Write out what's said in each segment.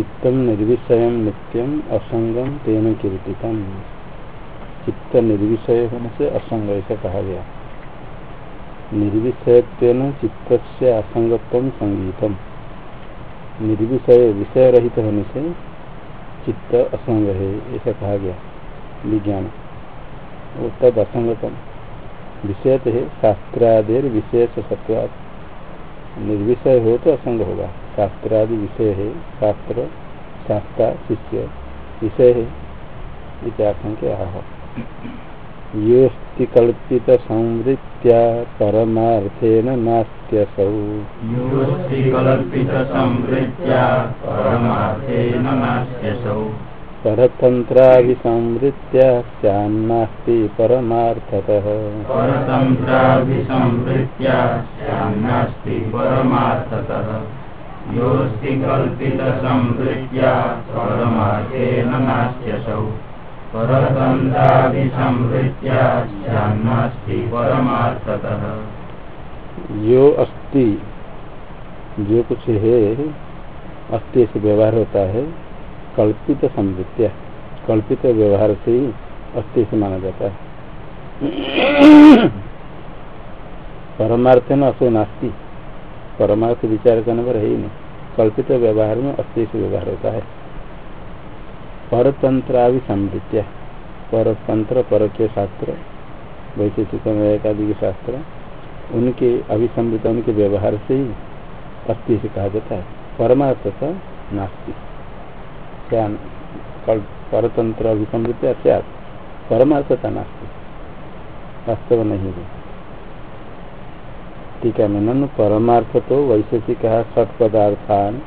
चित्तम निर्विषय नित्यम असंगम तेन कीर्तितम। चित्त निर्विषय होने से असंग ऐसा कहा गया। निर्विषय चित्त से असंगत्व संगीतम। निर्विषय विषय रहित होने से चित्त असंग है, ऐसा कहा गया। विज्ञान। तद असंगतम विषय है शास्त्रादेर विशेष सत्वाद निर्विषय हो तो असंग होगा। शास्त्रादि विषय है शास्त्र शास्त्र शिष्य विषय है इत्याशंक्य आह योस्ति कल्पित संवृत्त्या परमार्थेन नास्त्यसौ। योस्ति कल्पित संवृत्त्या परमार्थेन नास्त्यसौ। परतन्त्राभिसंवृत्त्या स्यान्नास्ति परमार्थतः। परतन्त्राभिसंवृत्त्या स्यान्नास्ति परमार्थतः। नास्त्यसौ। परमार्थतः। जो अस्ति जो कुछ है, अस्थि से व्यवहार होता है, कल्पित समृत्या कल्पित व्यवहार से ही अस्थि से माना जाता है। परमार्थ न असो नास्ती। परमार्थ विचार करने पर है ही नहीं। कल्पित व्यवहार में से व्यवहार होता है। परतंत्रावि समृत्या परतंत्र पर के शास्त्र, वैशेषिक एकादि शास्त्र, उनके अभिसमृत उनके व्यवहार से ही से कहा जाता है। परमार्थ का नास्ती। परतंत्र अभिसमृत अत्यात परमार्थता नास्ती। वास्तव नहीं है। टीका में नन परमार्थ तो वैशेषिक सट पदार्थान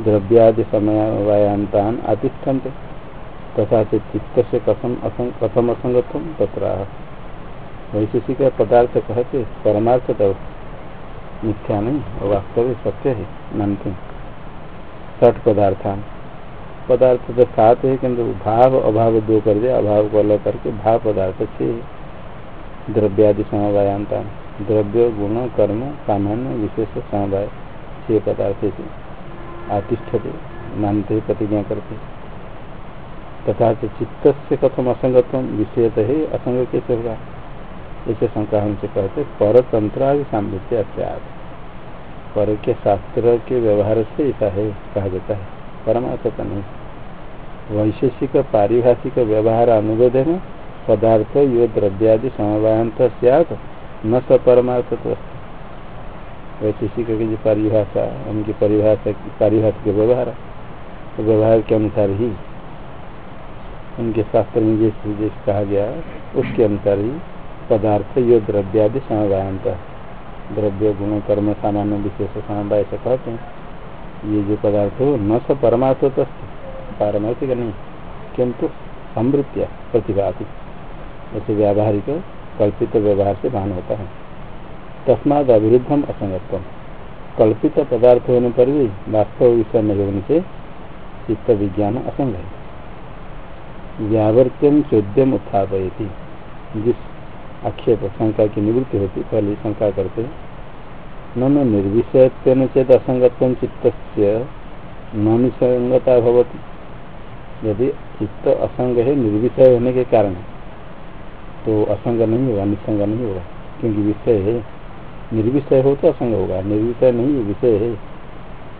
द्रव्यादि समयवायांतान आतिष्ठन्ते तथा से चित्त से कथम कथम असंगतम तथा वैशेषिक पदार्थ कहते परमार्थ तो मिथ्या नहीं वास्तव सत्य है मानते सठ पदार्थान पदार्थ तो सात है किंतु भाव, अभाव दो कर दे अभाव को अलग करके भाव पदार्थ छह द्रव्यादि समवायांता द्रव्य, गुण, कर्म, सामान्य, विशेष समवाय छह पदार्थ से आतिष्ठते, मानते, प्रतिज्ञा करते। तथा चित्त से कथम असंगतम विषय तो है असंग कैसे होगा ऐसे शंका हमसे कहते परतंत्र सामृत्य अत्याद। पर के शास्त्र के व्यवहार से ऐसा है कहा जाता है परमार्थ तो नहीं। वैशेषिक पारिभाषिक व्यवहार अनुरोध में पदार्थ, यो द्रव्यादि समवायंत सियात न स परमार्थ तो वैशेषिक की जो परिभाषा उनकी परिभाषा पारिभाषिक व्यवहार तो व्यवहार के अनुसार ही, उनके शास्त्र में जैसे जैसे कहा गया, उसके अनुसार ही पदार्थ, यो द्रव्यादि समवायंत द्रव्य गुण, कर्म, सामान्य, विशेष, समवाय से कहते हैं। ये जो पदार्थ हो, न स परमार्थ तो पारमार्थिक नहीं, किंतु समृत्या प्रतिभा ऐसे व्यावहारिक कल्पित व्यवहार से भान होता है। तस्माद अविरुद्धम असंगतम कल्पित पदार्थ होने पर भी वास्तव विषय नहीं होने से चित्त विज्ञान असंग है। व्यावर्त्यम चौद्यम उत्थापयती। जिस आक्षेप शंका की निवृत्ति होती, पहले शंका करते न निर्विषय चेत असंगत्व चित्त न निसंगता भवती। यदि चित्त असंग है, निर्विषय होने के कारण। तो असंग नहीं होगा, निसंग नहीं होगा, क्योंकि विषय है। निर्विषय हो तो असंग होगा, निर्विषय नहीं, विषय है।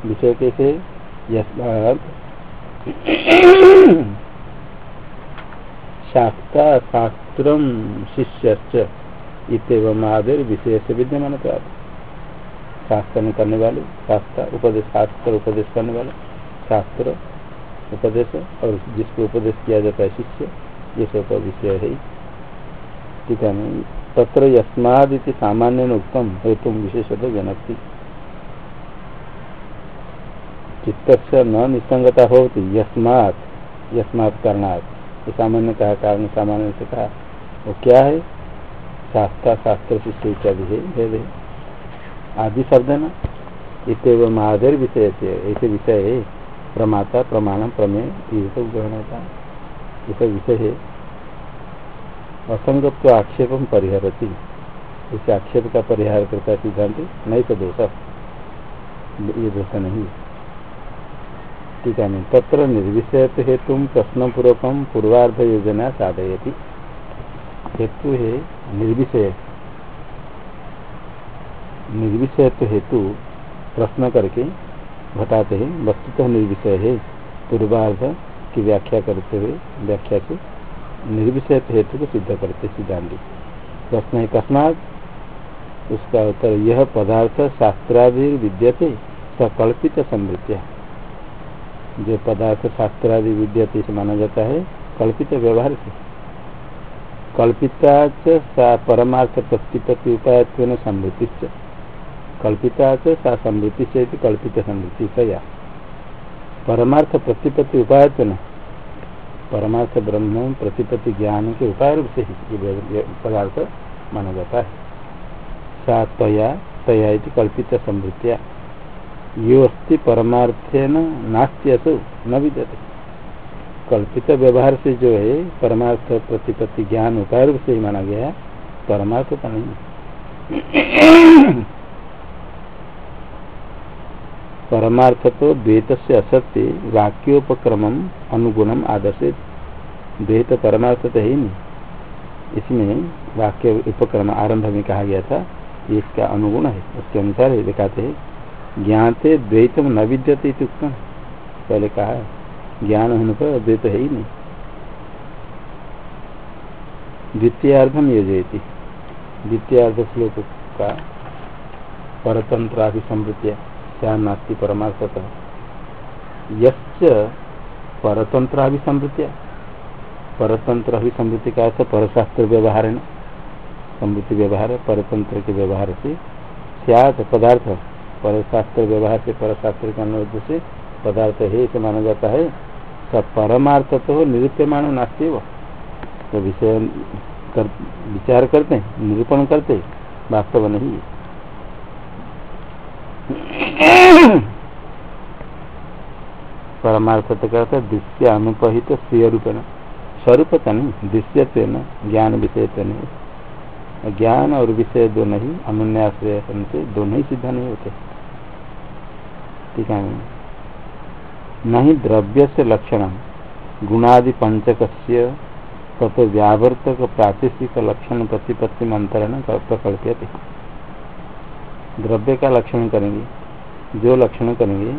विषय कैसे शास्त्र शास्त्र शिष्य इतम आदर विषय से विद्यमान शास्त्र करने वाले, शास्त्र उपदेश शास्त्र उपदेश करने वाले, शास्त्र, उपदेश, और जिसको उपदेश किया जाता है शिष्य, ये सब विषय है। ठीक है तत्र यस्मादि सामान्य उत्तम हेतु विशेष जनक्ति। चित्त न निसंगता होती यस्मात यस्मात करणात्। ये सामान्य कहा, कारण सामान्य से कहा, वो क्या है? शास्त्र शास्त्र शिष्य इत्यादि है, भेद है। आदि शब्द ना। इतव आदर विषय से ऐसे विषय है। प्रमाता, प्रमाण, प्रमेय, ये सब ग्रहण होता है ये सब विषय है। असंगत्व आक्षेप परिहरती। इसे आक्षेप का परिहार करता है सिद्धांत, नहीं तो दोष ये दोष नहीं टीका में तत्र निर्विषय हेतु प्रश्न पूर्वक पूर्वार्ध योजना साधयती। हेतु है निर्विषय। निर्विषय हेतु प्रश्न करके घटाते हैं, वस्तुतः निर्विषय है। पूर्वार्ध की व्याख्या करते हुए, व्याख्या से निर्विषय हेतु को सिद्ध करते सिद्धांत। प्रश्न है, कस्मात? उसका उत्तर, यह पदार्थ शास्त्रादि विद्यते सकल्पित समृत्या जो पदार्थ शास्त्रादि विद्यते से माना जाता है, कल्पित व्यवहार से। कल्पिता परमार्थ प्रतिपत्ति उपाय समृद्धि कल्पिता सा समृद्धि से कल्पित समृद्धि या। परमार्थ प्रतिपत्ति उपाय परमार्थ ब्रह्म प्रतिपत्ति ज्ञान के उपाय रूप से ही पदार्थ माना जाता है। सा तया तया कल्पित समृद्धिया यो अस्थि परमार्थेन नास्त्यसु न विद्यते। कल्पित व्यवहार से जो है, परमार्थ प्रतिपत्ति ज्ञान उपाय रूप से ही माना गया है, परमार्थ का नहीं परमार्थ तो द्वैत से असत्य वाक्योपक्रम अनुगुणम आदर्शित। द्वैत परमार्थ तो है नहीं। इसमें वाक्य उपक्रम आरंभ में कहा गया था, इसका अनुगुण है। उसके अनुसार ही दिखाते हैं, ज्ञाते द्वैतम न विद्यते उत्तम पहले कहा ज्ञान होने पर द्वैत है ही नहीं। द्वितीयार्धम योजयती द्वितीयार्ध श्लोक का परतंत्राभिसमृत्या क्या नास्ति परमार्थतः। यश्च परतंत्र अभिसमृत्या परतंत्र अभिसमृद्धि का अर्थ परशास्त्र व्यवहार है समृद्धि व्यवहार परतंत्र के व्यवहार से सियात पदार्थ। परशास्त्र व्यवहार से परशास्त्र के अनुरोध से पदार्थ है इसे माना जाता है। सब परमार्थ तो निरूप्यमान नास्ती वो। तो विषय कर, विचार करते हैं निरूपण करते वास्तव नहीं है। परमार्थ तो कहते दृश्य अनुपहित स्वीय रूपेण स्वरूप नहीं दृश्य न ज्ञान विषय तो नहीं ज्ञान और विषय दोनों ही अनुन्याश्रय से दोनों ही सिद्ध नहीं होते। ठीक है? नहीं द्रव्य से लक्षण गुणादि पंचक तत्व व्यावर्तक प्रातिष्ठिक लक्षण प्रतिपत्ति मंत्रण प्रकल्प्य द्रव्य का लक्षण करेंगे, जो लक्षण करेंगे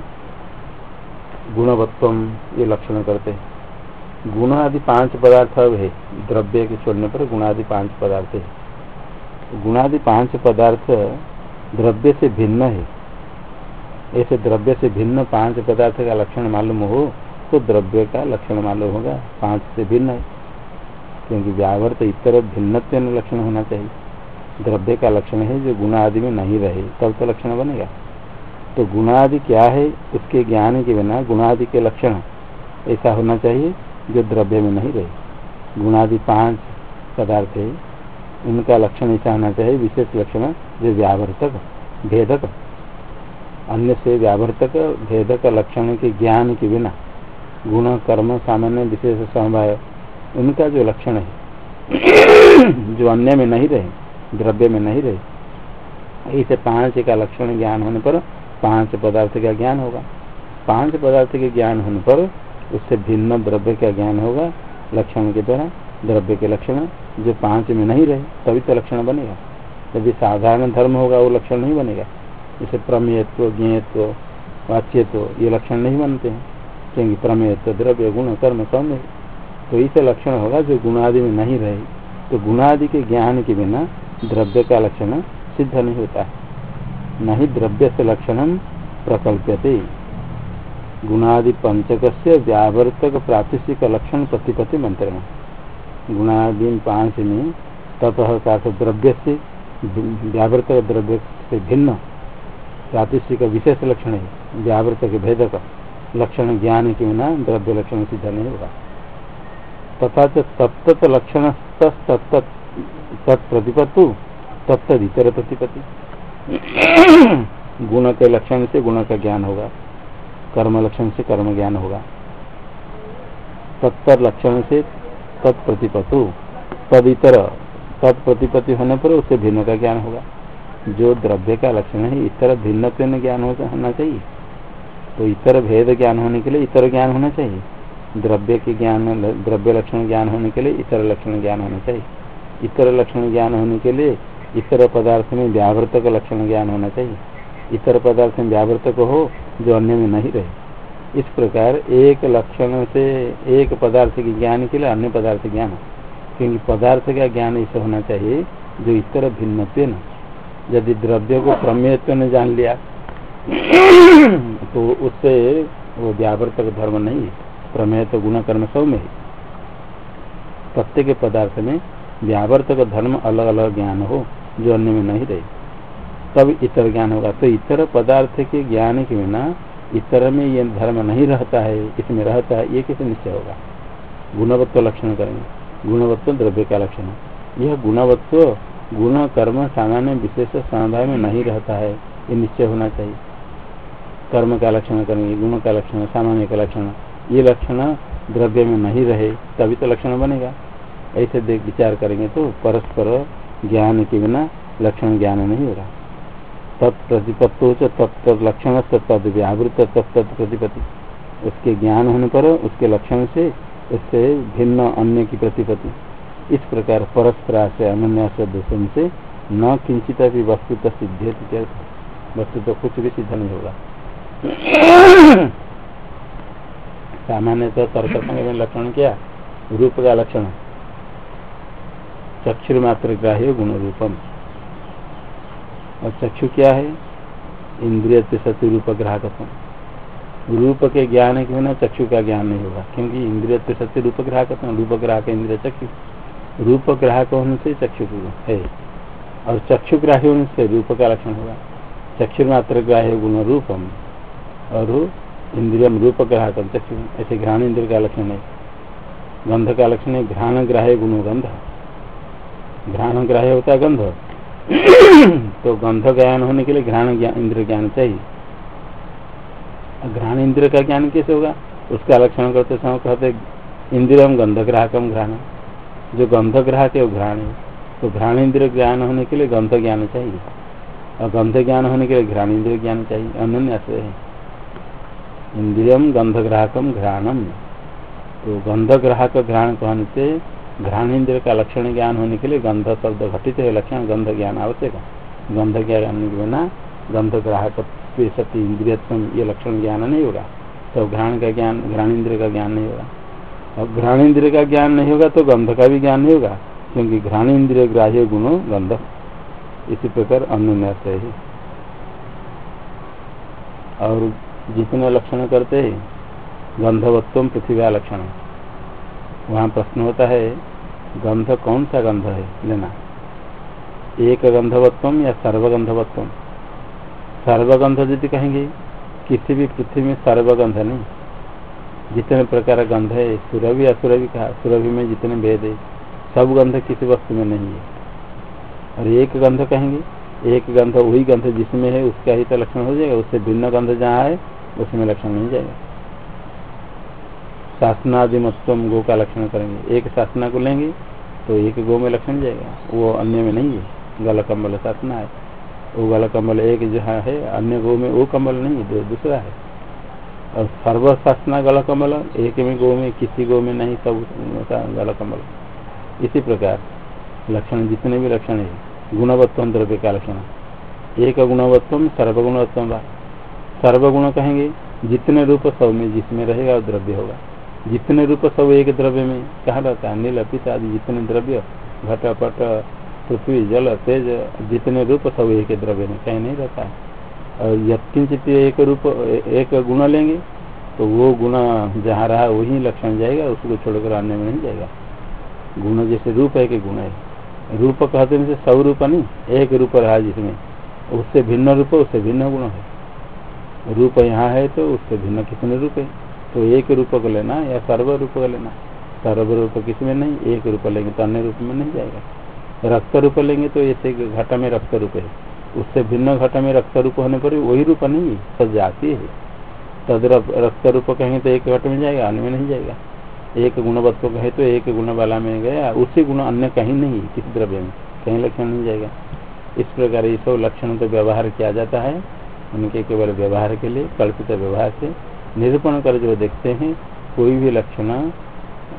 गुणवत्व ये लक्षण करते हैं। गुण आदि पाँच पदार्थ अब है, द्रव्य के छोड़ने पर गुणादि पाँच पदार्थ है। गुणादि पाँच पदार्थ द्रव्य से भिन्न है। ऐसे द्रव्य से भिन्न पाँच पदार्थ का लक्षण मालूम हो तो द्रव्य का लक्षण मालूम होगा, पाँच से भिन्न है। क्योंकि व्यावर्त इतर भिन्न लक्षण होना चाहिए। द्रव्य का लक्षण है जो गुण आदि में नहीं रहे, तब तो लक्षण बनेगा। तो गुणादि क्या है? उसके ज्ञान के बिना गुणादि के लक्षण। ऐसा होना चाहिए जो द्रव्य में नहीं रहे। गुणादि पाँच पदार्थ है। उनका लक्षण ऐसा होना चाहिए, विशेष लक्षण जो व्यावर्तक, भेदक। अन्य से व्यावर्तक, भेदक लक्षण के ज्ञान के बिना। गुण, कर्म, सामान्य, विशेष, समवाय, उनका जो लक्षण है, जो अन्य में नहीं रहे द्रव्य में नहीं रहे। इसे पाँच का लक्षण ज्ञान होने पर पाँच पदार्थ का ज्ञान होगा। पाँच पदार्थ के ज्ञान होने पर उससे भिन्न द्रव्य का ज्ञान होगा। लक्षण के द्वारा द्रव्य के लक्षण जो पाँच में नहीं रहे, तभी तो लक्षण बनेगा। यदि साधारण धर्म होगा, वो लक्षण नहीं बनेगा। जैसे प्रमेयत्व, ज्ञेयत्व, वाच्यत्व, ये लक्षण नहीं बनते हैं। क्योंकि प्रमेयत्व द्रव्य, गुण, कर्म, सौम्य। तो इसे लक्षण होगा जो गुणादि में नहीं रहे। तो गुणादि के ज्ञान के बिना द्रव्य का लक्षण सिद्ध नहीं होता न ही द्रव्य से लक्षण प्रकल्प्यते। गुणादि पंचक से व्यावर्तक प्रातिशिक लक्षण प्रतिपत्ति मंत्र गुणादि पाँच में ततः का द्रव्य से व्यावर्तक द्रव्य से भिन्न प्रातिशिक विशेष लक्षण है। व्यावर्तक भेदक लक्षण ज्ञान के बिना द्रव्य लक्षण सिद्ध नहीं होगा। तथा तत्त लक्षण तत्त तत्प्रतिपत्तु तत्द इतर प्रतिपत्ति। गुण के लक्षण से गुण का ज्ञान होगा, कर्म लक्षण से कर्म ज्ञान होगा। तत्पर लक्षण से तत्प्रतिपत्तु तद इतर तत्प्रतिपत्ति होने पर उससे भिन्न का ज्ञान होगा। जो द्रव्य का लक्षण है इस तरह भिन्न ज्ञान होना चाहिए। तो इतर भेद ज्ञान होने के लिए इतर ज्ञान होना चाहिए। द्रव्य के ज्ञान द्रव्य लक्षण ज्ञान होने के लिए इतर लक्षण ज्ञान होना चाहिए। इतर लक्षण ज्ञान होने के लिए इतर पदार्थ में व्यावृत का लक्षण ज्ञान होना चाहिए। इतर पदार्थ में व्यावृत हो, जो अन्य में नहीं रहे। इस प्रकार एक लक्षण से एक पदार्थ के ज्ञान के लिए अन्य पदार्थ ज्ञान क्योंकि पदार्थ का ज्ञान ऐसा होना चाहिए, जो इतर भिन्न न यदि द्रव्य को प्रमेयत्व ने जान लिया तो उससे वो व्यावर्तक धर्म नहीं है। प्रमेय तो गुण कर्म सब में है। प्रत्येक पदार्थ में व्यावर्तक धर्म अलग अलग ज्ञान हो, जो अन्य में नहीं रहे। तब इतर ज्ञान होगा। तो इतर पदार्थ के ज्ञान के बिना इतर में ये धर्म नहीं रहता है, इसमें रहता है, ये किसे निश्चय होगा? गुणवत्व लक्षण करेंगे। गुणवत्व द्रव्य का लक्षण यह गुणवत्व गुण कर्म सामान्य विशेष समुदाय में नहीं रहता है, ये निश्चय होना चाहिए। कर्म का लक्षण करेंगे, गुण का लक्षण, सामान्य का लक्षण। ये लक्षण द्रव्य में नहीं रहे, तभी तो लक्षण बनेगा। ऐसे देख विचार करेंगे तो परस्पर ज्ञान के बिना लक्षण ज्ञान नहीं होगा तत्प्रतिपत्तो तत्त लक्षण तद व्यावृत तत्त प्रतिपत्ति। उसके ज्ञान होने पर उसके लक्षण से उससे भिन्न अन्य की प्रतिपत्ति। इस प्रकार परस्पर से अनन्या दोषण से न किंचित भी वस्तु तो सिद्ध वस्तु तो कुछ भी सिद्ध नहीं होगा। सामान्य तो तर्क में लक्षण क्या? रूप का लक्षण। चक्षुर मात्र ग्राह्य गुण रूपम और चक्षु क्या है? इंद्रिय सत्य रूप ग्राहक रूप के ज्ञान के बिना चक्षु का ज्ञान नहीं होगा, क्योंकि इंद्रिय सत्य रूप ग्राहक रूप ग्राहक इंद्रिय चक्षु। रूप ग्राहक होने से चक्षु है। और चक्षु ग्राह्य होने से रूप का लक्षण होगा। चक्षु मात्र ग्राह्य गुण रूपम और इंद्रियम रूप ग्राहक चक्षु ऐसे घ्राण इंद्र का लक्षण है। गंध का लक्षण है, घ्राण ग्राह्य गुण गंध। घ्राण ग्राह्य होता है गंध। तो गंध ज्ञान होने के लिए घ्राण इंद्र ज्ञान चाहिए। घ्राण इंद्र का ज्ञान कैसे होगा? उसका लक्षण करते समय कहते इंद्रियम गंध ग्राहकम घ्राण। जो गंध ग्राहक है, वो घ्राण है। तो घ्राण इंद्र ज्ञान होने के लिए गंध ज्ञान चाहिए। और गंध ज्ञान होने के लिए घ्राण इंद्र ज्ञान चाहिए। अन्य अनन्य है। इंद्रियम गंध ग्राहकम घ्राणम तो गंध ग्राहक घ्राण कहने से घ्राण इंद्र का लक्षण ज्ञान होने के लिए गंध शब्द घटित है, लक्षण गंध ज्ञान आवश्यक है। गंध ज्ञान के बिना गंध ग्राहक सती इंद्रिय ये लक्षण ज्ञान नहीं होगा। तो घ्राण का ज्ञान घ्राण इंद्र का ज्ञान नहीं होगा। और घ्राण इंद्र का ज्ञान नहीं होगा तो गंध का भी ज्ञान नहीं होगा, क्योंकि घ्राण इंद्रिय ग्राह्य गुणों गंध इसी प्रकार अन्य और जितने लक्षण करते हैं, गंधवत्व पृथ्वी लक्षण। वहाँ प्रश्न होता है, गंध कौन सा गंध है? लेना। एक गंधवत्व या सर्वगंधवत्व? सर्वगंध यदि कहेंगे, किसी भी पृथ्वी में सर्वगंध नहीं। जितने प्रकार गंध है, सुरभि असुरभि कहा सुरभि में जितने भेद है, सब गंध किसी वस्तु में नहीं है। और एक गंध कहेंगे, एक गंध वही गंध जिसमें है, उसका ही तो लक्षण हो जाएगा, उससे भिन्न गंध जहाँ है उसमें लक्षण नहीं जाएगा। शासनादि मत्व गो का लक्षण करेंगे। एक शासना को लेंगे तो एक गो में लक्षण जाएगा। वो अन्य में नहीं है। गल कम्बल शासना है। वो गल कम्बल एक जहाँ है, अन्य गो में वो कम्बल नहीं है दूसरा है। और सर्व शासना गल कम्बल एक में गो में, किसी गो में नहीं, सब गल कम्बल इसी प्रकार, लक्षण जितने भी लक्षण है गुणवत्व द्रव्य का लक्षण। एक गुणवत्व सर्वगुणवत्व सर्वगुण कहेंगे, जितने रूप सब में जिसमें रहेगा वो द्रव्य होगा। जितने रूप सब एक द्रव्य में, कहा रहता है? नील पिता आदि जितने द्रव्य घट पट पृथ्वी, जल, तेज, जितने रूप सब एक द्रव्य में, कहीं नहीं रहता है। और यत्किंचित एक रूप, एक गुण लेंगे तो वो गुण जहाँ रहा वही लक्षण जाएगा, उसको छोड़कर अन्य में नहीं जाएगा। गुण जैसे रूप है कि गुण है। रूप कहते हैं सब रूप नहीं, एक रूप रहा जिसमें। उससे भिन्न रूप, उससे भिन्न गुण है। रूप यहाँ है तो उससे भिन्न कितने रूप है? तो एक रूप को लेना या सर्व रूप को लेना? सर्व रूप किसमें नहीं, एक रूप लेंगे तो अन्य रूप में नहीं जाएगा। रक्त रूप लेंगे तो ऐसे घट में रक्त रूप है। उससे भिन्न घट में रक्त रूप होने पर वही रूप नहीं सब जाती है। तद रक्त रूप कहेंगे तो एक घट में जाएगा, अन्य में नहीं जाएगा। एक गुणवत्व कहे तो एक गुण वाला में गया, उसी गुण अन्य कहीं नहीं, किसी द्रव्य में, कहीं लक्षण नहीं जाएगा। इस प्रकार ये सब लक्षण तो व्यवहार किया जाता है। उनके केवल व्यवहार के लिए, कल्पित व्यवहार से निरूपण कर जो देखते हैं, कोई भी लक्षण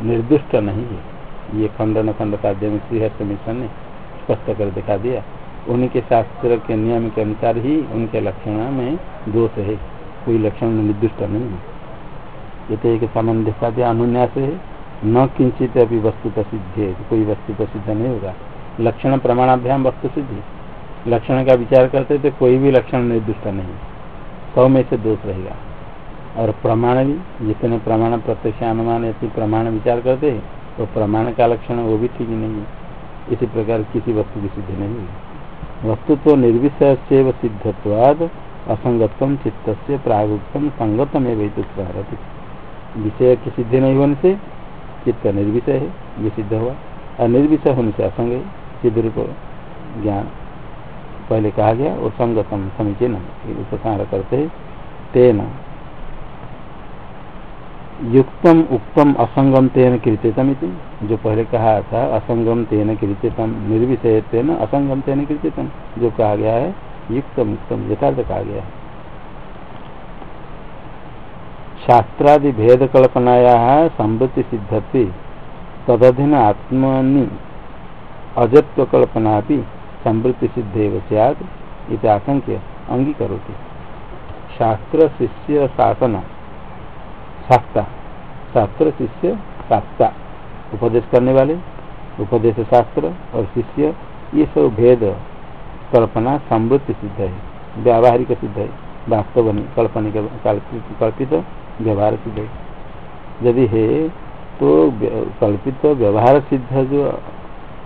निर्दिष्ट नहीं है। ये खंडन खंड काव्य में श्रीहर्ष मिश्र ने स्पष्ट कर दिखा दिया। उनके शास्त्र के नियम के अनुसार ही उनके लक्षण में दोष है। कोई लक्षण निर्दिष्ट नहीं है। ये तो एक सामान्य दिया अनुन्यास है। न किंचित अभी वस्तु प्रसिद्ध है, कोई वस्तु प्रसिद्ध नहीं होगा। लक्षण प्रमाणाभ्याम वस्तु सिद्धि लक्षण का विचार करते तो कोई भी लक्षण निर्दिष्ट नहीं सौ में से दोष रहेगा। और प्रमाण भी, जितने प्रमाण प्रत्यक्ष अनुमान ऐसे प्रमाण विचार करते तो प्रमाण का लक्षण वो भी ठीक नहीं है। इसी प्रकार किसी वस्तु की सिद्धि नहीं है। वस्तु तो निर्विषय से सिद्धत्वाद असंगतम चित्त से प्रागुक्तम संगतम एवं विषय की सिद्धि नहीं होने से चित्त निर्विषय है, ये सिद्ध हुआ। और निर्विषय होने से असंग है, सिद्ध रूप ज्ञान। पहले कहा गया वो संगतम समीचीन उपसार करते तेन। युक्तम, उक्तम, असंगम तेन कृत्यतम जो पहले कहा था, असंगम तेन कृत्यतम निर्विषय तेन, असंगम तेन कृत्यतम जो कहा गया है, युक्तम, उक्तम, यथार्थ कहा गया है। शास्त्रादि भेद कल्पनाया संवृत्ति सिद्धत्व तदधीन आत्मनि अजत्व कल्पना भी संवृत्ति सिद्धेव सैद इत आशंक्य अंगीकरोति शास्त्र शिष्य शासन। शास्ता शास्त्र शिष्य शास्ता उपदेश करने वाले, उपदेश शास्त्र और शिष्य, ये सब भेद, कल्पना समृद्धि सिद्ध है। व्यावहारिक सिद्ध है। वास्तव नहीं कल्पनिक कल्पित व्यवहार सिद्ध है। यदि है तो कल्पित व्यवहार सिद्ध जो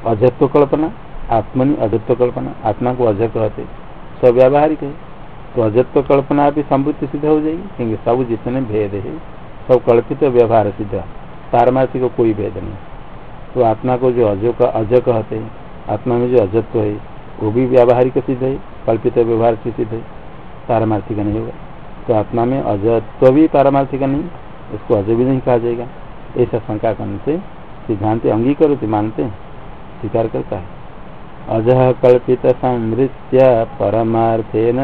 अजत्व कल्पना। आत्मनि अजत्व कल्पना आत्मा को अज कहते सब व्यावहारिक है। तो अजत्व कल्पना भी समृद्धि सिद्ध हो जाएगी, क्योंकि सब जितने भेद है, सब कल्पित व्यवहार सिद्ध। पारमार्थी को कोई भेद नहीं। तो आत्मा को जो अज का, अज कहते हैं, आत्मा में जो अजत्व है, वो भी व्यावहारिक सिद्ध है, कल्पित व्यवहार से सिद्ध है। पारमार्थिक नहीं होगा। तो आत्मा में अजत्व भी पारमार्थिक नहीं, उसको अज भी नहीं कहा जाएगा। ऐसा शंका करने से सिद्धांत अंगीकृत मानते हैं, स्वीकार करता है। अज कल्पित संवृत्या परमार्थेन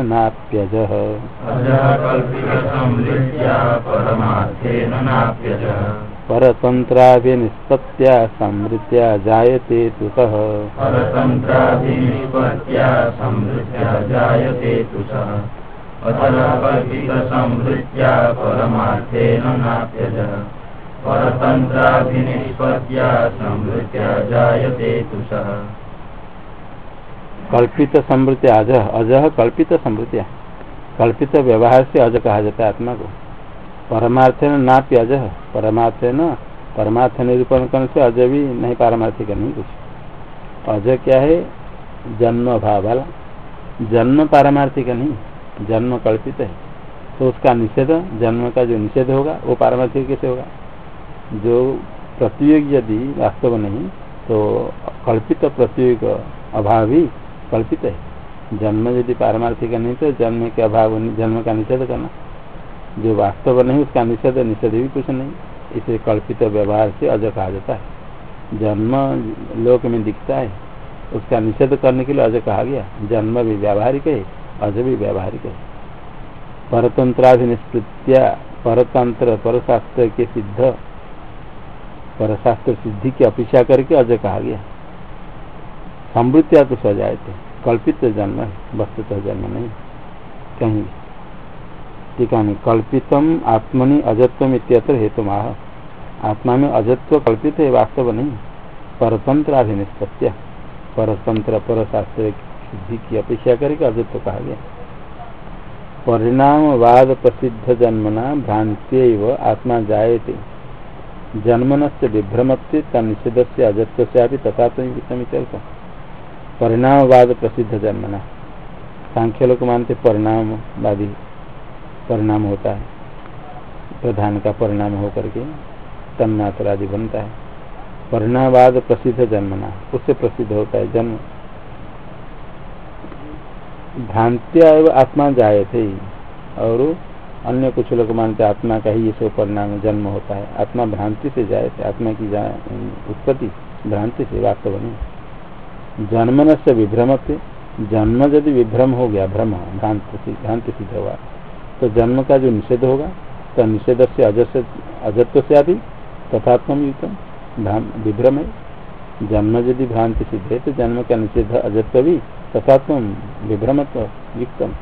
नाप्यज। परतंत्राभिनिष्पत्या संवृत्या जायते परतंत्राभिनिष्पत्या संवृत्या जायते तु परमार्थेन नाप्यज। परतंत्राभिनिष्पत्या संवृत्या जायते तु सः कल्पित समृद्धि अज अजह कल्पित समृद्धिया कल्पित व्यवहार से अज कहा जाता है आत्मा को। परमार्थ नाप्य अज परमार्थ न परमार्थ निरूपण करने से अज भी नहीं, पारमार्थिक नहीं कुछ। अज क्या है? जन्म भाव वाला। जन्म पारमार्थिक नहीं, जन्म कल्पित है। तो उसका निषेध, जन्म का जो निषेध होगा, वो पारमार्थिक कैसे होगा? जो प्रतियोगी यदि वास्तव नहीं तो कल्पित प्रतियोग अभाव कल्पित है। जन्म यदि पारमार्थिक नहीं तो जन्म के अभाव, जन्म का निषेध करना। जो वास्तव नहीं, उसका निषेध निषेध भी कुछ नहीं। इसे कल्पित व्यवहार से अज कहा जाता है। जन्म लोक में दिखता है। उसका निषेध करने के लिए अज कहा गया। जन्म भी व्यावहारिक है अज भी व्यावहारिक है। परतंत्राभिनिष्पत्या परतंत्र, परशास्त्र के सिद्ध, परशास्त्र सिद्धि की अपेक्षा करके अज कहा गया। समृत्या तो सजाए थे। कल्पित जन्म है वस्तुतः जन्म नहीं। कहीं टीका में कल्पितम आत्मनि अजत्व इत्यत्र हेतु माह आत्मा में अजत्व कल्पित है, वास्तव नहीं। परतंत्र अभिनिष्पत्या परतंत्र पर शास्त्र सिद्धि की अपेक्षा करके अजत्व कहा गया। परिणामवाद प्रसिद्ध जन्मना भ्रांत्य आत्मा जायते। जन्मन से विभ्रमत्व तनिषेध से अजत्व से तथा तो परिणामवाद प्रसिद्ध जन्मना। सांख्य लोग मानते परिणामवादी परिणाम होता है। प्रधान का परिणाम होकर के तन्मात्र आदि बनता है। परिणामवाद प्रसिद्ध जन्मना, उससे प्रसिद्ध होता है जन्म। भ्रांत्या एवं आत्मा जाए थे और अन्य कुछ लोग मानते आत्मा का ही ये सब परिणाम जन्म होता है। आत्मा भ्रांति से जाए थे आत्मा की उत्पत्ति भ्रांति से वास्तव नहीं जन्मन से विभ्रमत्व जन्म यदि विभ्रम हो गया, भ्रम, भ्रांति भ्रांति सिद्ध हुआ तो जन्म का जो निषेध होगा तो निषेध से अजत्व से अभी तथात्म युक्तम विभ्रम है। जन्म यदि भ्रांति सिद्ध है तो जन्म का निषेध अजत्व भी तथात्म विभ्रमत्व युक्तम।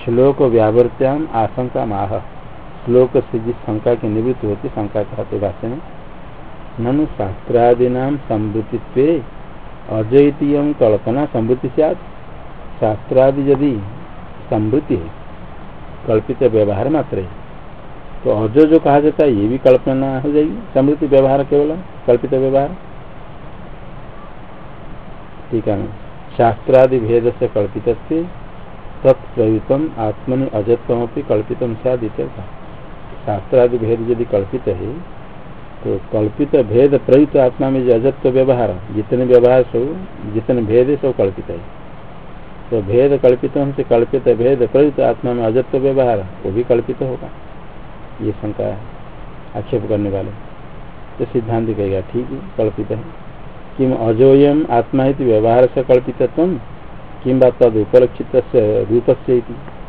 श्लोक व्यावर्त्याम आशंका माह श्लोक से जिस शंका की निवृत्ति होती, शंका कहते भाष्य में, ननु शास्त्रादीना संवृत्तित्व अजैतीय कल्पना संवृत्ति से शास्त्रादि यदि संवृत्ति है, कल्पित व्यवहार मात्र है तो अजो जो कहा जाता है, ये भी कल्पना हो जाएगी। समृद्धि व्यवहार केवल कल्पित व्यवहार। ठीक है शास्त्रादि भेद से कल्पित तत्प्रयुतम आत्मनि अजत्व कल्पित सदित शास्त्रादि भेद यदि कल्पित है तो कल्पित भेद प्रयुक्त आत्मा में जो अजत्व व्यवहार, जितने व्यवहार सब जितने भेद है सब कल्पित है। तो भेद कल्पित हमसे कल्पित भेद प्रयुक्त आत्मा में अजत्व व्यवहार, वो भी कल्पित होगा। ये शंका आक्षेप करने वाले। तो सिद्धांत कहेगा, ठीक है, कल्पित है। किम अजोयम आत्मा व्यवहार से कल्पित तुम किम तद उपलक्षित रूप से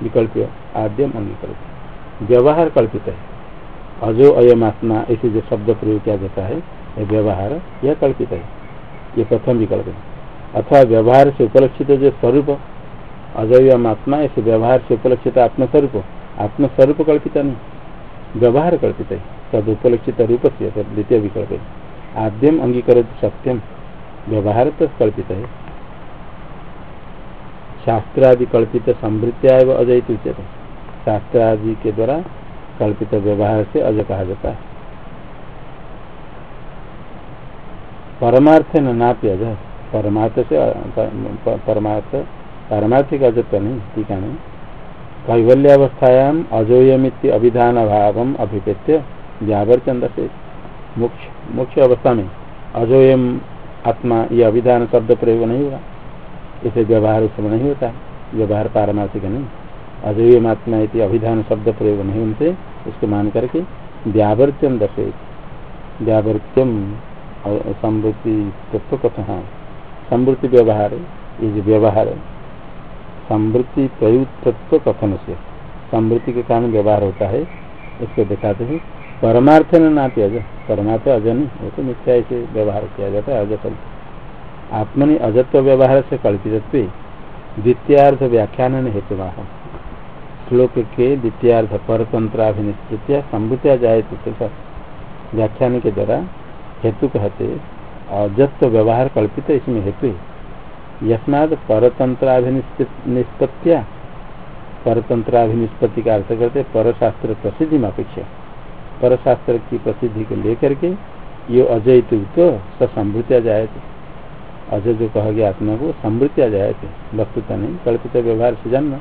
विकल्प आद्यम अंगीकृत व्यवहार कल्पित है। अजो अयम आत्मा ऐसे जो शब्द प्रयोग किया जाता है, यह व्यवहार, यह कल्पित है। ये प्रथम विकल्प है। अथवा व्यवहार से उपलक्षित जो स्वरूप अजयम आत्मा ऐसे व्यवहार से उपलक्षित आत्मस्वरूप आत्मस्वरूप कल्पित नहीं। व्यवहार कल्पित है। तद उपलक्षित रूप से द्वितीय विकल्प है। आद्यम अंगीकर सत्यम, व्यवहार तो कल्पित है। शास्त्रादि कल्पित समृत्या उचित शास्त्रादि के द्वारा कल्पित व्यवहार से अज कहा जाता है। परमार्थ न नाप्य अज। परमार्थ से, परमार्थ, पारमार्थिक अजत्व नहीं है नहीं कैवल्यावस्थायाम अजोयमित अभिधान भाव अभिपेत्य व्यावर चंद से। मुख्य मुख्य अवस्था में अजोयम आत्मा ये अभिधान शब्द प्रयोग नहीं होगा इसे व्यवहार समय नहीं होता। व्यवहार पारमार्थिक नहीं। अजय आत्मा इति अभिधान शब्द प्रयोग नहीं उनसे उसको मान करके व्यावर्त्यम दर्शे व्यावर्त्यम समृद्धि तत्व कथ? हाँ समृद्धि व्यवहार, ये जो व्यवहार समृद्धि प्रयुक्तत्व कथन से। समृद्धि के कारण व्यवहार होता है इसको दिखाते हैं। परमार्थ न नाते अज, परमार्थ अज नहीं, वो तो मिथ्या ऐसे व्यवहार किया जाता है अज आत्मनि अजत्व व्यवहार से कल्पित द्वितीयार्थ व्याख्यान हेतु श्लोक के द्वितीयार्थ परतंत्राभिनिश्चित संभुत्या जाए तो व्याख्यान के द्वारा हेतु कहते अजत्व व्यवहार कल्पित इसमें हेतु यस्माद परतंत्राभिनिष्पत्तिया परतंत्राभिनिष्पत्ति का अर्थ करते परशास्त्र प्रसिद्धि में अपेक्षा परशास्त्र की प्रसिद्धि को लेकर के ये अजय तो संभृत्या जाए थे अजय जो कहा गया आत्मा को समृत्या जाए थे वस्तुता नहीं, कल्पित व्यवहार से जन्म।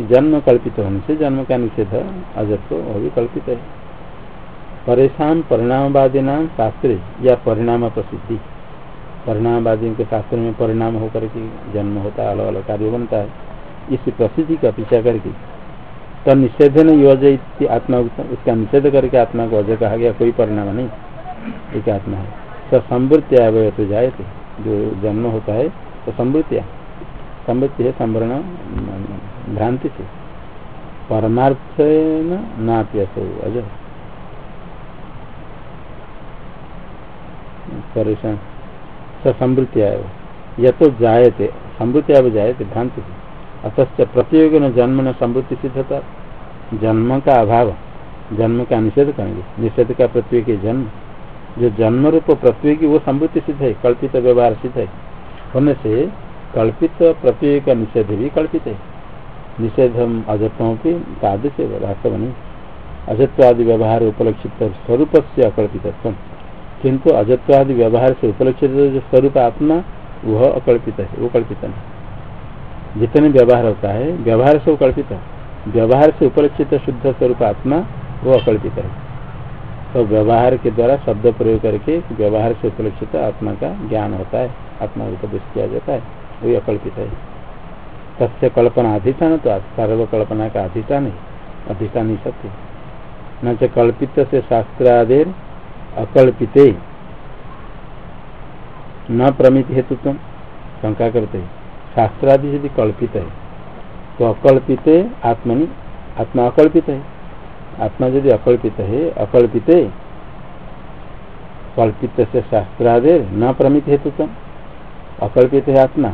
जन्म कल्पित होने से, जन्म का निषेध अजत्व वो भी कल्पित है। परेशान परिणामवादी नाम शास्त्र, या परिणाम प्रसिद्धि परिणामवादी के शास्त्र में परिणाम होकर के जन्म होता है अलग अलग कार्य बनता है। इस प्रसिद्धि का पीछा करके तो निषेध न योज आत्मा उसका निषेध करके आत्मा को अजय कहा गया, कोई परिणाम नहीं। एक आत्मा है। सब समृत्या तो जाए थे जो जन्म होता है तो समृत्या समृत्ति है, संवरण भ्रांति से परमार्थ नाप्यस अज। परेशान। समृद्धि आय। तो जायते समृद्धि अब जायते, भ्रांति से अतच प्रतियोग न जन्म न समृद्धि सिद्धता। जन्म का अभाव। जन्म का निषेध करेंगे। निषेध का प्रत्येक जन्म। जो जन्म रूप प्रत्येक, वो समृद्धि सिद्ध है। कल्पित व्यवहार सिद्ध है। होने से कल्पित प्रत्येक निषेध भी कल्पित है। निषेध अजत्वों ताद से वास्तव नहीं अजत्वादि व्यवहार उपलक्षित स्वरूप से अकल्पित किंतु अजत्वादि व्यवहार से उपलक्षित जो स्वरूप आत्मा, वह अकल्पित है, वो कल्पित नहीं। जितने व्यवहार होता है, व्यवहार से कल्पित है। व्यवहार से उपलक्षित शुद्ध स्वरूप आत्मा, वो अकल्पित है। तो व्यवहार के द्वारा शब्द प्रयोग करके व्यवहार से उपलक्षित आत्मा का ज्ञान होता है, आत्मा उपदेश किया जाता है वही अकल्पित है। सत्य कल्पना अधिष्ठान तो सर्वकल्पना का अधिष्ठान है। अधिष्ठान ही सत्य न च कल्पित से शास्त्रादेर अकल्पित। न प्रमित हेतु तुम शंका करते शास्त्रादि यदि कल्पित है। तो अकल्पित आत्मनि आत्मा अकल्पित है। आत्मा यदि अकल्पित है, अकल्पित। कल्पित से शास्त्रादि न प्रमित हेतु तो अकल्पित है आत्मा।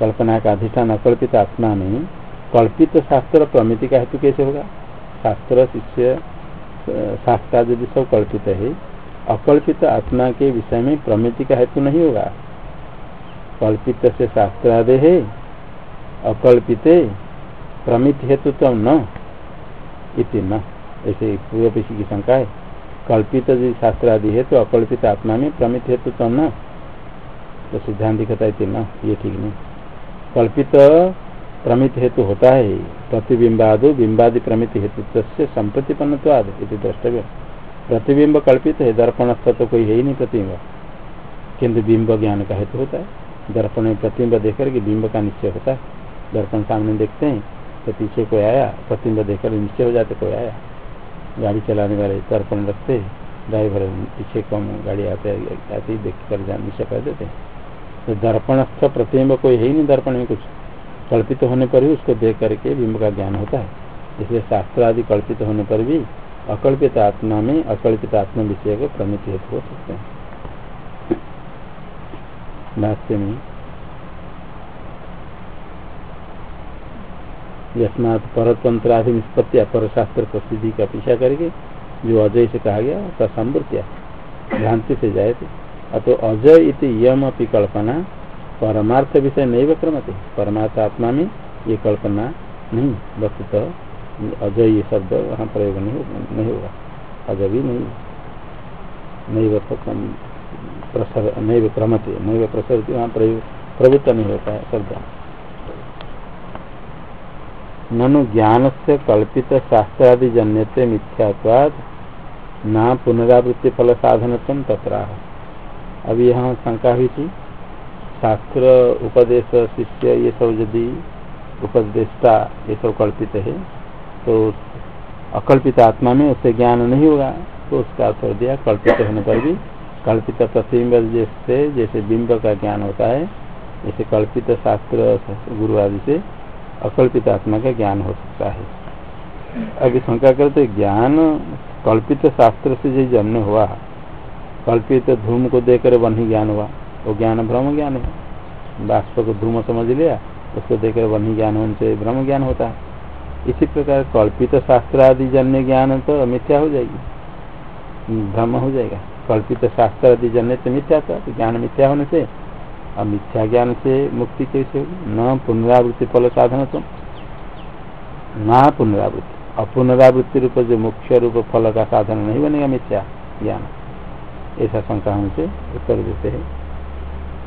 कल्पना का अधिष्ठान अकल्पित आत्मा में कल्पित शास्त्र प्रमिति का हेतु कैसे होगा? शास्त्र, शिष्य शास्त्र यदि सब कल्पित है, अकल्पित आत्मा के विषय में प्रमिति का हेतु नहीं होगा। कल्पित से शास्त्रादे है, अकल्पित प्रमित हेतु तो न, इति न। ऐसे पूर्व पीछे की शंका है। कल्पित यदि शास्त्र आदि है तो अकल्पित आत्मा में प्रमित हेतु तो न। तो सिद्धांत कहता है न, ये ठीक नहीं। कल्पित प्रमित हेतु होता है। प्रतिबिंबाद बिंबादि प्रमित हेतु से संप्रतिपन्नवाद द्रष्टव्य। प्रतिबिंब कल्पित है दर्पण तो कोई है ही नहीं प्रतिबिंब। किंतु बिंब ज्ञान का हेतु होता है। दर्पण में प्रतिबिंब देख करके बिंब का निश्चय होता है। दर्पण सामने देखते हैं तो पीछे कोई आया, प्रतिबिंब देखकर निश्चय हो जाते, कोई आया। गाड़ी चलाने वाले दर्पण रखते ड्राइवर पीछे कम गाड़ी आते आते ही देख कर निश्चय कर देते तो दर्पणस्थ प्रतिबिंब कोई है ही नहीं दर्पण में कुछ कल्पित होने पर भी उसको देख करके बिंब का ज्ञान होता है। इसलिए शास्त्र आदि कल्पित होने पर भी अकल्पित आत्मा में अकल्पित आत्मा विषय को प्रमित हेतु हो सकते हैं। में यस्मात परतंत्राधि निष्पत्तिया पर शास्त्र प्रसिद्धि का पीछा करके जो अजय से कहा गया, उसका संवृत्तिया भ्रांति से जाए थे अतो अजय इति यम अपनी कल्पना, परमार्थ विषय नहीं विक्रमते परमार्थ आत्मा में ये कल्पना नहीं, वस्तुतः अजय ये शब्द वहाँ प्रयोग नहीं होगा। अजय भी नहीं। नहीं प्रसर नहीं विक्रमते नहीं प्रसरती वहाँ प्रयोग प्रवृत्त नहीं होता है शब्द। ननु ज्ञान से कल्पित शास्त्रादि जन्यते मिथ्यात्वाद न पुनरावृत्ति फल साधन तथा अभी यहाँ शंका हुई थी। शास्त्र, उपदेश, शिष्य, ये सब यदि उपदेष्टा, ये सब कल्पित है तो अकल्पित आत्मा में उससे ज्ञान नहीं होगा तो उसका उत्तर दिया, कल्पित होने पर भी। कल्पित प्रतिबिंब जैसे जैसे बिंब का ज्ञान होता है जैसे कल्पित शास्त्र, गुरु आदि से अकल्पित आत्मा का ज्ञान हो सकता है। अभी शंका करते ज्ञान कल्पित शास्त्र से जो जन्म हुआ। कल्पित धूम को देकर वही ज्ञान हुआ। वो ज्ञान ब्रह्म ज्ञान है। बाष्प को धूम समझ लिया, उसको देखकर वही ज्ञान होने से ब्रह्म ज्ञान होता है। इसी प्रकार कल्पित शास्त्र आदि जन्य ज्ञान तो मिथ्या हो जाएगी। भ्रम हो जाएगा। कल्पित शास्त्र आदि जन्य तो मिथ्या था तो ज्ञान मिथ्या होने से, और मिथ्या ज्ञान से मुक्ति कैसे होगी? न पुनरावृत्ति फल साधन तो न पुनरावृत्ति। अपुनरावृत्ति रूप जो मुख्य रूप फल का साधन नहीं बनेगा मिथ्या ज्ञान। ऐसा शंका हमसे उत्तर देते हैं।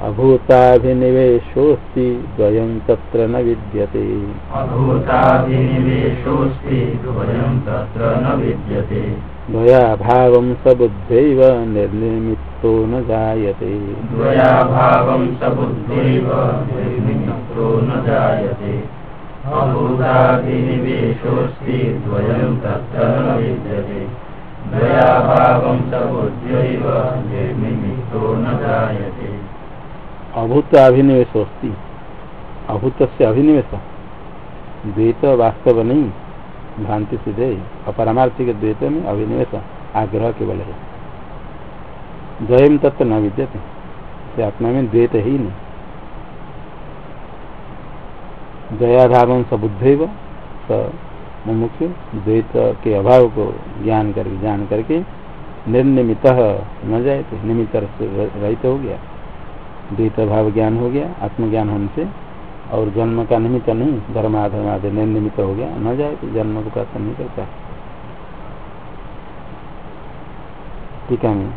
अभूताभिनिवेशोऽस्ति द्वयं न विद्यते। अभूताभिनिवेशोऽस्ति द्वयं तत्र न विद्यते। द्वयाभावं सबुद्धैव निर्निमित्तो न जायते। द्वयाभावं सबुद्धैव निर्निमित्तो न जायते। अभूताभिनिवेशोऽस्ति द्वयं तत्र न विद्यते। अभूत अभिनिवेश अस्ति। अभूत से अभिनिवेश। द्वैत वास्तव नहीं, भ्रांति सिद्धे। अपरमार्थिक द्वैत में अभिनिवेश आग्रह केवल है। द्वयम तत्व न विद्यते। आत्मा में द्वैत ही नहीं। दयाभाव सबुद्ध मुख्य द्वैत के अभाव को ज्ञान करके जान करके निर्निमित न जाए निमित्त रहित हो गया। द्वैत भाव ज्ञान हो गया, आत्मज्ञान होने से, और जन्म का निमित्त नहीं, धर्माधर्म आदि निर्निमित हो गया, न जाए तो जन्म को प्राप्त नहीं करता। ठीक है।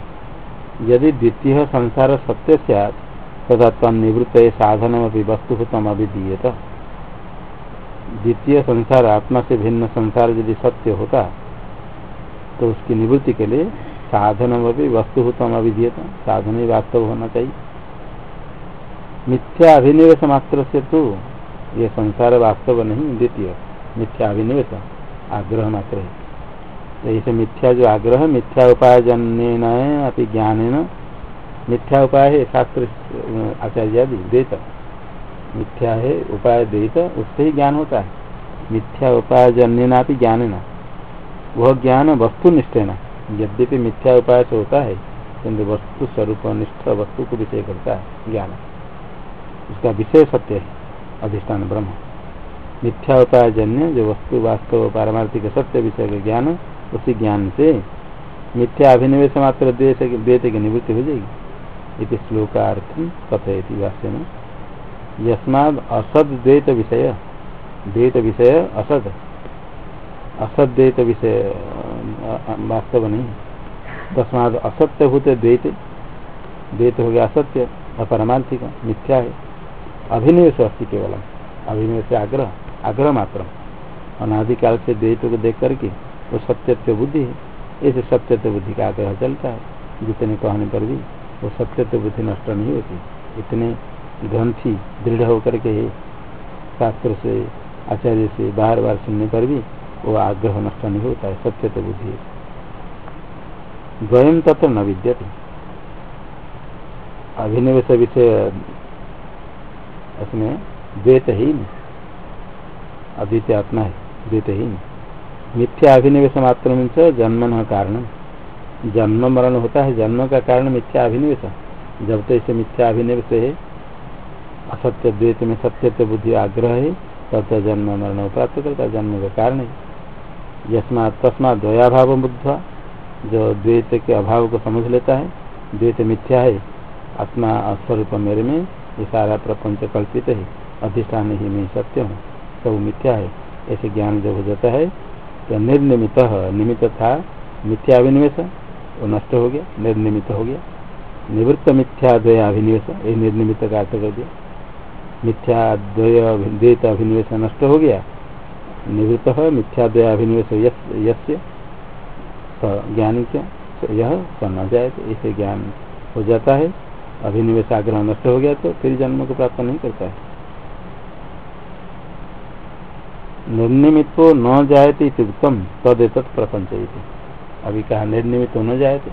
यदि द्वितीय संसार सत्य सैत तम निवृत्त साधन अभी वस्तुभूतम अभिधीयत द्वितीय संसार, आत्मा से भिन्न संसार यदि सत्य होता तो उसकी निवृत्ति के लिए साधन अभी वस्तुभूतम अभिधीयत साधन ही वास्तव होना चाहिए। मिथ्या अभिनिवेश मात्र से तो ये संसार वास्तव नहीं, द्वितीय। मिथ्या अभिनिवेश, आग्रह मात्र है। तो इसे मिथ्या जो आग्रह, मिथ्या उपाय जन्य अति ज्ञान मिथ्या उपाय है शास्त्र आचार्य आदि द्वैत। मिथ्या है, उपाय देहित, उससे ही ज्ञान होता है। मिथ्या उपाय जन्य ना भी ज्ञान ना वह ज्ञान वस्तु निष्ठेना यद्यपि मिथ्या उपाय से होता है, किंतु वस्तु स्वरूप निष्ठ वस्तु को विषय करता है, ज्ञान। उसका विषय सत्य है, अधिष्ठान ब्रह्म। मिथ्या उपाय जन्य जो वस्तु वास्तव पारमार्थिक सत्य विषय का ज्ञान, उसी ज्ञान से मिथ्या अभिनिवेश मात्र द्वेत की निवृत्ति हो जाएगी। इस श्लोकार्थ कथयती वास्तव में यस्माद असद द्वैत विषय द्वैत विषय असद। असत द्वैत विषय वास्तव नहीं। तस्माद असत्य होते द्वैत द्वैत हो गया असत्य अपरमार्थिक मिथ्या है। अभिनिवेश अस्थित केवल अभिनिवेश आग्रह आग्रह मात्र अनादिकाल से द्वैत को देख करके वो सत्यत्व बुद्धि है। ऐसे सत्यत्व बुद्धि का आग्रह चलता है। जितने कहने पर भी वो सत्यत्व बुद्धि नष्ट नहीं होती। इतने ग्रंथि दृढ़ होकर के शास्त्र से, आचार्य से बार बार सुनने पर भी वो आग्रह नष्ट नहीं होता है, सत्य तो बुद्धि द्वयम तत्व न विद्यते। अभिनिवेश विषय, इसमें द्वैत ही नहीं। अद्वितीय आत्मा है, द्वैत ही नहीं। मिथ्या अभिनिवेश मात्र में जन्म न कारण। जन्म मरण होता है, जन्म का कारण मिथ्या अभिनिवेश। जब तो इसे मिथ्या अभिनिवेश है असत्य द्वैत में सत्य बुद्धि आग्रह है, तब जन्म मरण प्राप्त करता, जन्म का कारण है। यस्मा तस्मा द्वयाभाव बुद्ध जो द्वैत के अभाव को समझ लेता है, द्वैत मिथ्या है, आत्मा स्वरूप मेरे में, ये सारा प्रपंच कल्पित है, अधिष्ठान ही मैं सत्य हूँ, सब मिथ्या है। ऐसे ज्ञान जब हो जाता है तो निर्निमित निमित्त था, मिथ्या अभिनिवेश वो नष्ट हो गया निर्निमित हो गया। निवृत्त मिथ्या द्वयाभिनिवेश, ये निर्निमित का अर्थ कर दिया। मिथ्या द्वैत अभिनिवेश नष्ट हो गया। निवृत्त मिथ्यादय अभिनिवेश यस्य ज्ञानी क्या? यह करना जाए तो इसे ज्ञान हो जाता है। अभिनिवेश आग्रह नष्ट हो गया तो फिर जन्म को प्राप्त नहीं करता है। निर्निमित न जायते उत्तम तद प्रपंच अभी कहा निर्निमित न जायते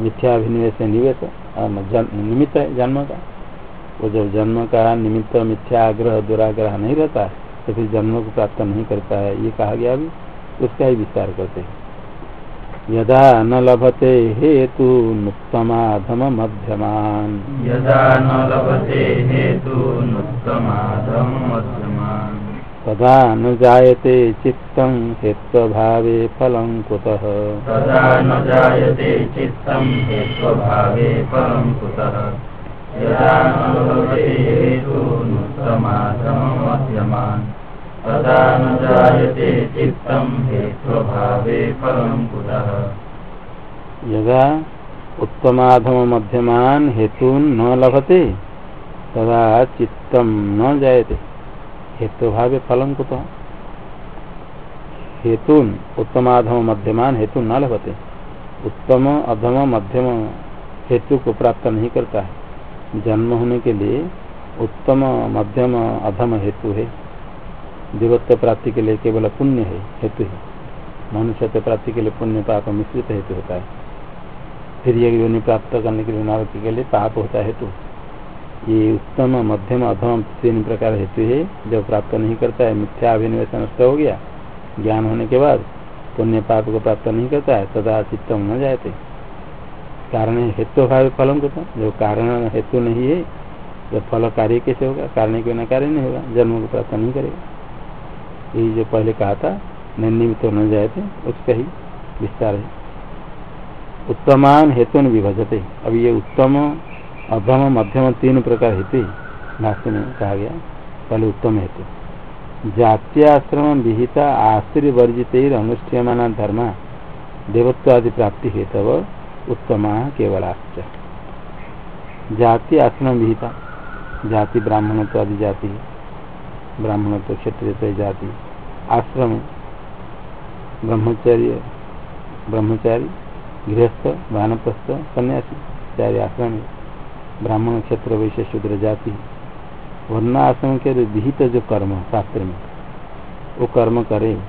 मिथ्या अभिनिवेश निवेश निमित्त है जन्म का। वो जब जन्म का निमित्त मिथ्या आग्रह दुराग्रह नहीं रहता तो फिर जन्म को प्राप्त नहीं करता है। ये कहा गया अभी उसका ही विस्तार करते हैं। यदा न लभते हेतु नुत्तमाधम मध्यमान। यदा न लभते हेतु नुत्तमाधम मध्यमान। तदा न जायते चित्तं हेत्वभावे फलं कुतः। तदा न जायते चित्तं हेत्वभावे फलं कुतः। यदा उत्तमाधम मध्यमान हेतु न लभते, तदा चित्तम न जायते। हेतु भावे फलम कुत? हेतु उत्तमाधम मध्यमान हेतु न लभते। उत्तम अधम मध्यम हेतु को प्राप्त नहीं करता है। जन्म होने के लिए उत्तम मध्यम अधम हेतु है। देवत्व प्राप्ति के लिए केवल पुण्य है, हेतु है। मनुष्य प्राप्ति के लिए पुण्य पाप मिश्रित हेतु होता है। फिर ये योनि प्राप्त करने के लिए नावती के लिए पाप होता है हेतु। ये उत्तम मध्यम अधम तीन प्रकार हेतु है। जब प्राप्त नहीं करता है, मिथ्या अभिनिवेश नष्ट हो गया। ज्ञान होने के बाद पुण्य पाप को प्राप्त नहीं करता है, तदा चित्तम न जाते कारण हेतु भाव फलम को जो कारण हेतु नहीं है जब फल कार्य कैसे होगा? कारण के बिना कार्य नहीं होगा? जन्म को प्राप्त नहीं करेगा। यही जो पहले कहा था निर्निमित न जाए थे, उसका ही विस्तार है। उत्तमान हेतु विभजते। अब ये उत्तम अधम मध्यम तीन प्रकार हेतु भाष्य में कहा गया, पहले उत्तम हेतु। जात्याश्रम विहिता आश्रय वर्जित अनुष्ठीयमान धर्म। देवत्वादि प्राप्ति हेतव उत्तमा केवलाश्च। जाति आश्रम विहिता। जाति ब्राह्मणत्वादि जाति। ब्राह्मण तो क्षत्रिय तो जाति। आश्रम। ब्रह्मचर्य। ब्रह्मचारी, गृहस्थ, वानप्रस्थ, सन्यासी, चार आश्रम। ब्राह्मण क्षेत्र वैश्य शूद्र जाति। वर्ण आश्रम के विहित जो कर्म, शास्त्र में, वो कर्म करे।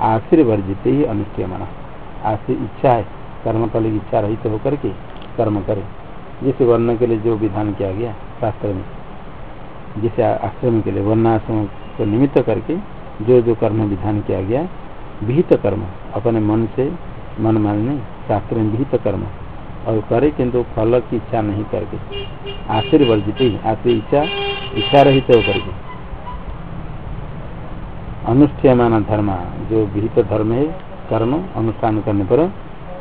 आश्रय वर्जित ही अनुष्ठीय मना आश्रय इच्छा है। कर्म फल की इच्छा रहित होकर के कर्म करे। जिस वर्ण के लिए जो विधान किया गया शास्त्र में, जिसे आश्रम के लिए वर्णाश्रम को निमित्त करके जो जो कर्म विधान किया गया, विहित कर्म, अपने मन से, मन मानने, शास्त्र में विहित कर्म, और करे किंतु फल की इच्छा नहीं करके आशीर्वर्जित ही आश्रय इच्छा इच्छा रहित हो करके अनुष्ठ्यमान धर्म, जो विहित धर्म है, कर्म अनुष्ठान करने पर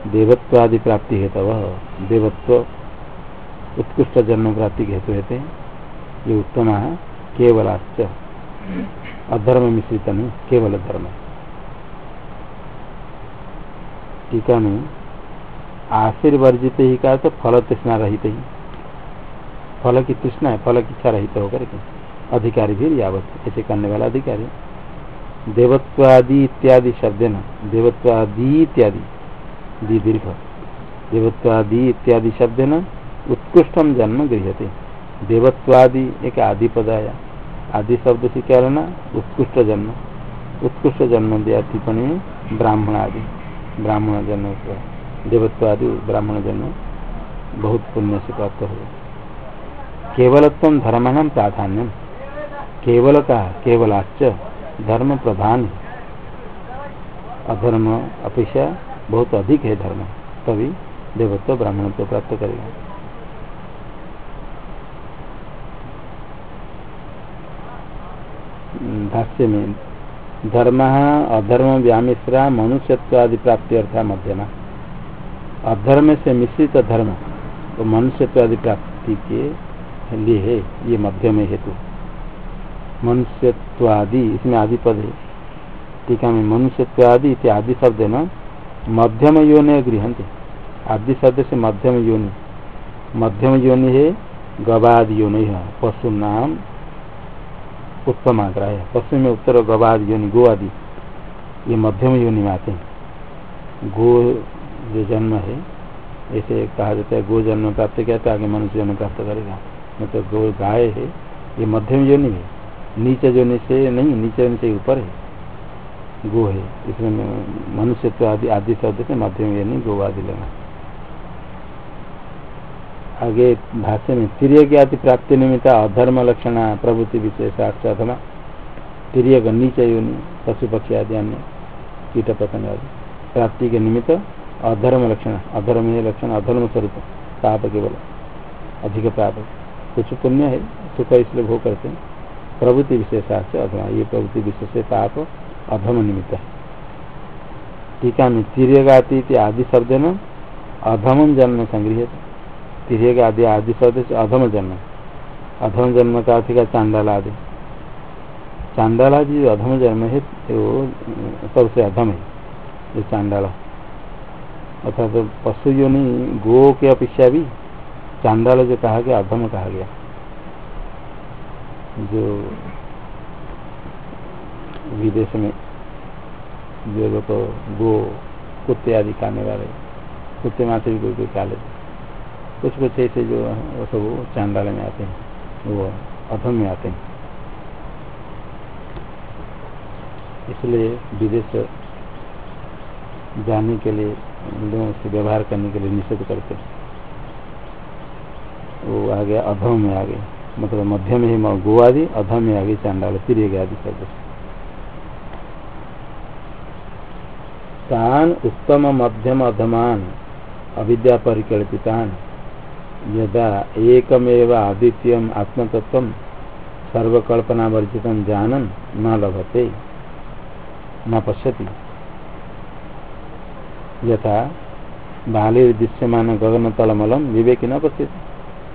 देवत्व आदि प्राप्ति हेतु वह देवत्व उत्कृष्ट जन्म प्राप्ति के हेतु हेतु ये उत्तम है, केवलाश्च। अधर्म मिश्रित नहीं केवल धर्म टीका में आशीर्वर्जित ही का तो फल तृष्णा रहित ही। फल की तृष्णा है, फल की इच्छा रहित होकर के। अधिकारी भी यावत, ऐसे करने वाला अधिकारी। देवत्वादि इत्यादि शब्द न। देवत्वादि इत्यादि। दीर्घ। देवत्वादि इत्यादि शब्द न उत्कृष्टम जन्म गृहते देवत्वादि एक आदि पद आया आदि शब्द से क्या लेना उत्कृष्ट जन्म। उत्कृष्ट जन्म दिया टिप्पणी में ब्राह्मण आदि ब्राह्मण जन्म देवत्वादि ब्राह्मण जन्म बहुत पुण्य से प्राप्त हो केवलत्व धर्म प्राधान्य। केवल का केवलाच धर्म प्रधान। अधर्म अपेक्षा बहुत अधिक है धर्म, तभी देवत्व ब्राह्मण को प्राप्त करेगा। भाष्य में, धर्म अधर्म व्यामिश्रा मनुष्यत्वादि प्राप्ति अर्था मध्यमा। अधर्म से मिश्रित धर्म तो मनुष्यत्वादि प्राप्ति के लिए है, ये मध्यम हेतु। मनुष्यत्वादि, इसमें आदि पद है। टीका में मनुष्यत्वादि आदि शब्द है ना? मध्यम योनि गृहते आदि शब्द से मध्यम योनि मध्यम योनि है गवाद योनि है। पशु नाम उत्तम आग्रह है। पशु में उत्तर गवाद। योनि गो आदि ये मध्यम योनि में आते हैं। गो जो जन्म है, ऐसे कहा जाता है, गो जन्म प्राप्त किया तो आगे मनुष्य जन्म प्राप्त करेगा। मतलब तो गो गाय है, ये मध्यम योनि है। नीचे जोने से नहीं, नीचे जोने से ऊपर है। गो है। इसमें मनुष्य तो आदि आदि शब्द से मध्यम ये नहीं गो आदि लेना आगे भाष्य में तिरक आदि प्राप्ति निमित्त अधर्म लक्षण प्रभुति विशेष अधमा तिरक नीचे योनि पशु पक्षी आदि अन्य कीट पतंग आदि। प्राप्ति के निमित्त अधर्म लक्षण अधर्म लक्षण, अधर्म स्वरूप, पाप केवल, अधिक पाप। कुछ पुण्य है, सुख इसलिए भोग करते हैं। प्रभुति विशेषा से अधमा ये प्रभुति विशेष पाप अधम निमित्त टीका में तिरगाती आदि शब्द न अधम जन्म संग्रह तिरगा आदि शब्द से अधम जन्म। अधम जन्म का अर्थ का चांडाल आदि चांडाल जी अधम जन्म है, वो सबसे अधम है, ये चांडाला। अर्थात तो पशु जो नहीं, गो के अपेक्षा भी चांडाल जो कहा गया, अधम कहा गया। जो विदेश में जो लोग गो, कुत्ते आदि खाने वाले, कुत्ते माथे भी कोई कोई खा लेते कुछ कुछ ऐसे जो वो सब चांडाल में आते हैं, वो अधम में आते हैं। इसलिए विदेश जाने के लिए लोगों से व्यवहार करने के लिए निषेध करते हैं। वो आ गया, अधम में आ गया मतलब मध्य में ही गो आदि अधम में आगे चांडाल तिरगे आदि शब्द तान उत्तम मध्यम अधमान। अविद्या परिकल्पितान। यदा एकमेव आदित्यम आत्मतत्व सर्वकल्पना वर्जित जानन न लभते, न पश्यति। यथा बाले दृश्यमान गगनतलमलम विवेक न पश्यति,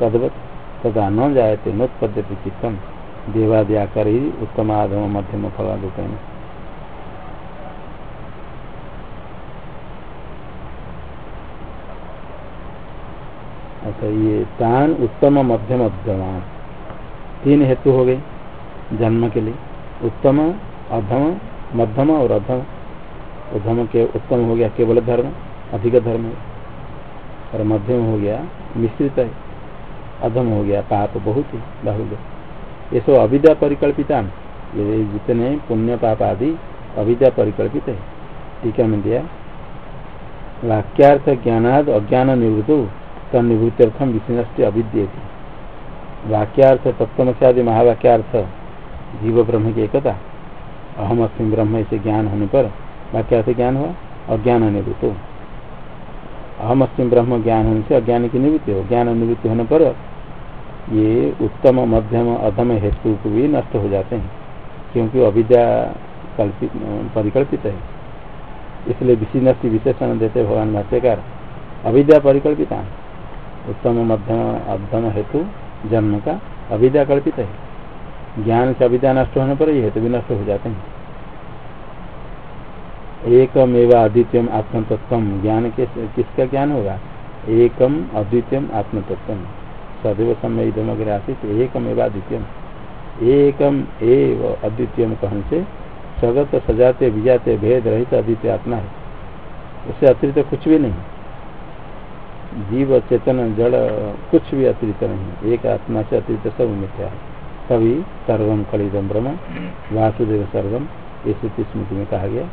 तदवत तथा न जायते नोत्पद्यते चित्तम देवादि आकर ही उत्तम आधम मध्यम फलादुपेन अच्छा ये तान उत्तम मध्यम अध्यमान तीन हेतु हो गए जन्म के लिए। उत्तम, अधम, मध्यम और अधम। उधम के उत्तम हो गया केवल धर्म, अधिक धर्म। और मध्यम हो गया मिश्रित है। अधम हो गया पाप, बहुत ही बाहुल्य ये सब अविद्या परिकल्पिता ये जितने पुण्य पाप आदि अविद्या परिकल्पित है। टीका में दिया वाक्यार्थ ज्ञानाद, अज्ञान निवृत्त। तनिवृत्थम विष्णु अविद्य वाक्यार्थ तत्व से आदि महावाक्यार्थ जीव ब्रह्म की एकता। अहम अस्म ब्रह्म ऐसे ज्ञान होने पर वाक्यार्थ ज्ञान हुआ, अज्ञान अनिवृत्त हो अहम अस्म ब्रह्म ज्ञान होने से अज्ञान की निवृत्ति हो। ज्ञान अनिवृत्ति होने पर ये उत्तम, मध्यम, अधम हेतु भी नष्ट हो जाते हैं, क्योंकि अविद्या कल्पित परिकल्पित है। इसलिए विशीनस्ती विशेषण देते भगवान भाष्यकार अविद्या परिकल्पिता। उत्तम मध्यम अधम हेतु जन्म का अविद्या कल्पित है। ज्ञान से अविद्या नष्ट होने पर ये हेतु भी नष्ट हो जाते हैं। एकम एवं आत्म तत्व ज्ञान के किसका ज्ञान होगा? एकम अद्वितीय आत्म तत्व सदैव समय इधम अगर आसित एकम एवं अद्वितीय एकम एव अद्वितीय कहन से स्वगत सजाते, विजाते, भेद रहित अद्वितीय आत्मा है। उससे अतिरिक्त कुछ भी नहीं। जीव, चेतन, जड़, कुछ भी अतिरिक्त नहीं एक आत्मा से अतिरिक्त सब मिथ्या तभी सर्वम, कलिदम, ब्रह्म, वासुदेव, सर्वम, इस स्मृति में कहा गया।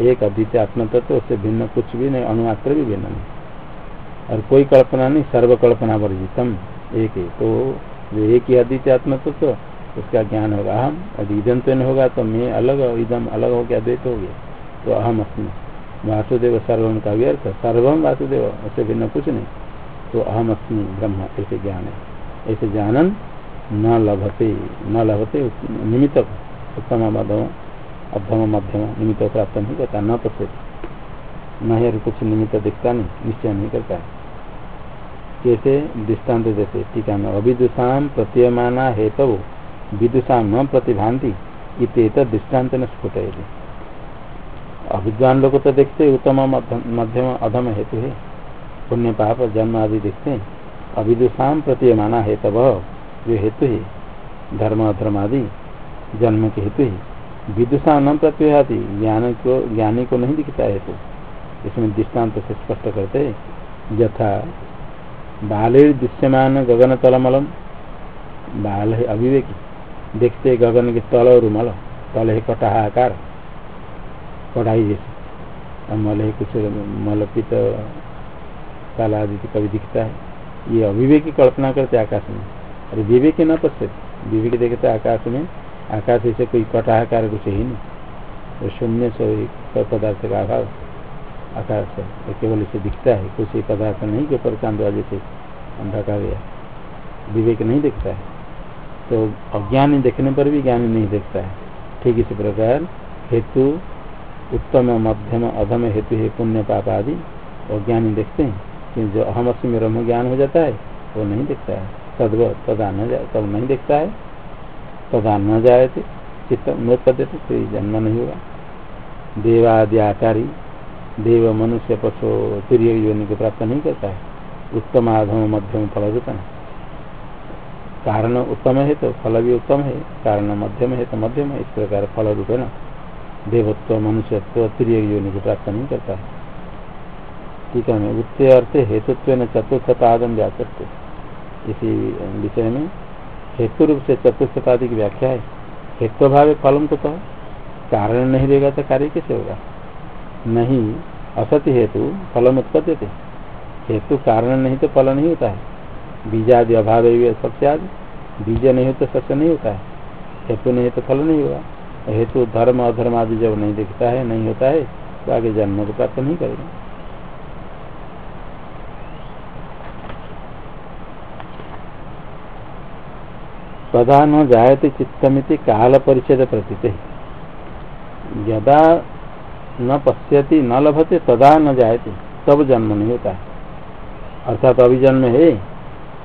एक अद्वितीय आत्म तत्व, उससे भिन्न कुछ भी नहीं अनुमात्र भी भिन्न नहीं। और कोई कल्पना नहीं सर्व कल्पना वर्जितम, एक ही। तो जो एक ही अद्वितीय आत्म तत्व, उसका ज्ञान होगा अहम यदि इदम तो नहीं होगा तो मैं अलग इदम अलग हो गया द्वैत हो गया। तो अहम अस्मी। वासुदेव सर्वम का व्यर्थ सर्वम वासुदेव ऐसे भिन्न कुछ नहीं। तो अहम अस्मी ब्रह्म, ऐसे ज्ञान है। ऐसे जानन न लभते न लभते, निमित्त उत्तम मध्यम अधम मध्यम, निमित्त प्राप्त नहीं करता, न पश्य न ही कुछ निमित्त दिखता नहीं, निश्चय नहीं करता है। कैसे दृष्टांत देते, टीका में अभिदुषा प्रतीयमाना हेतु विदुषा न प्रतिभांति इत दृष्टांत न स्फुट अभिद्वान लोग तो देखते उत्तम मध्यम अधम हेतु है। पुण्य पाप, जन्म आदि देखते हैं। अभिदुषा प्रतीयमाना हेतु जो हेतु है। धर्म, अधर्म आदि, जन्म के हेतु है। विदुषा न प्रत्युहाती, ज्ञान को, ज्ञानी को नहीं दिखता हेतु इसमें दृष्टांत से स्पष्ट करते यथा बाले दृश्यमान गगन तलमलम। बाल है अभिवेकी। देखते गगन के तल और मल तल है कटाहा आकार कढ़ाई जैसे और मल है कुछ मलपित काला आदि कभी दिखता है। ये अविवेक कल्पना करते आकाश में। अरे विवेक न पश्य विवेक देखते आकाश में, आकाश ऐसे कोई कटाहकार कुछ ही नहीं। तो शून्य से पदार्थ का अभाव। आकाश है केवल इसे दिखता है। कुछ पदार्थ नहीं के ऊपर चांदवा जैसे अंधा का गया विवेक नहीं दिखता है। तो अज्ञानी देखने पर भी ज्ञानी नहीं देखता है। ठीक इसी प्रकार, हेतु उत्तम मध्यम अधम हेतु है पुण्य पाप आदि। और ज्ञानी देखते हैं कि जो अहम में ब्रह्म ज्ञान हो जाता है, वो नहीं देखता है। तदव तदा न तब नहीं देखता है। तदा न जाए थे चित्त मृत कर देते कोई जन्म नहीं होगा। देवादि आकारी देव मनुष्य पशु तुर्य योनि को प्राप्त नहीं करता है। उत्तम अधम मध्यम फल रूप है कारण उत्तम है तो फल भी उत्तम है, कारण मध्यम है तो मध्यम है, इस प्रकार फल रूप ना देवत्व, मनुष्यत्व त्रिय योनि को प्राप्त नहीं करता है। ठीक है उत्तर अर्थ हेतुत्व न चतुर्थ पादम व्याचत्व इसी विषय में हेतु रूप से चतुर्थ पादी की व्याख्या है। हेतु भाव फलम को तो कारण नहीं देगा तो कार्य कैसे होगा? नहीं असत्य हेतु फलम उत्पत्ति थे हेतु कारण नहीं तो फल नहीं होता है। बीजादि अभाव सत्य आदि, बीज नहीं हो तो सत्य नहीं होता है। हेतु नहीं तो फल नहीं होगा। हेतु धर्म, अधर्म आदि जब नहीं दिखता है, नहीं होता है तो आगे जन्म को प्राप्त नहीं करेगा। तदा न जायते चित्तमिति काल परिच्छेद प्रतीत। यदा न पश्यति, न लभते, तदा न जायते, तब जन्म नहीं होता है। अर्थात अभी जन्म है,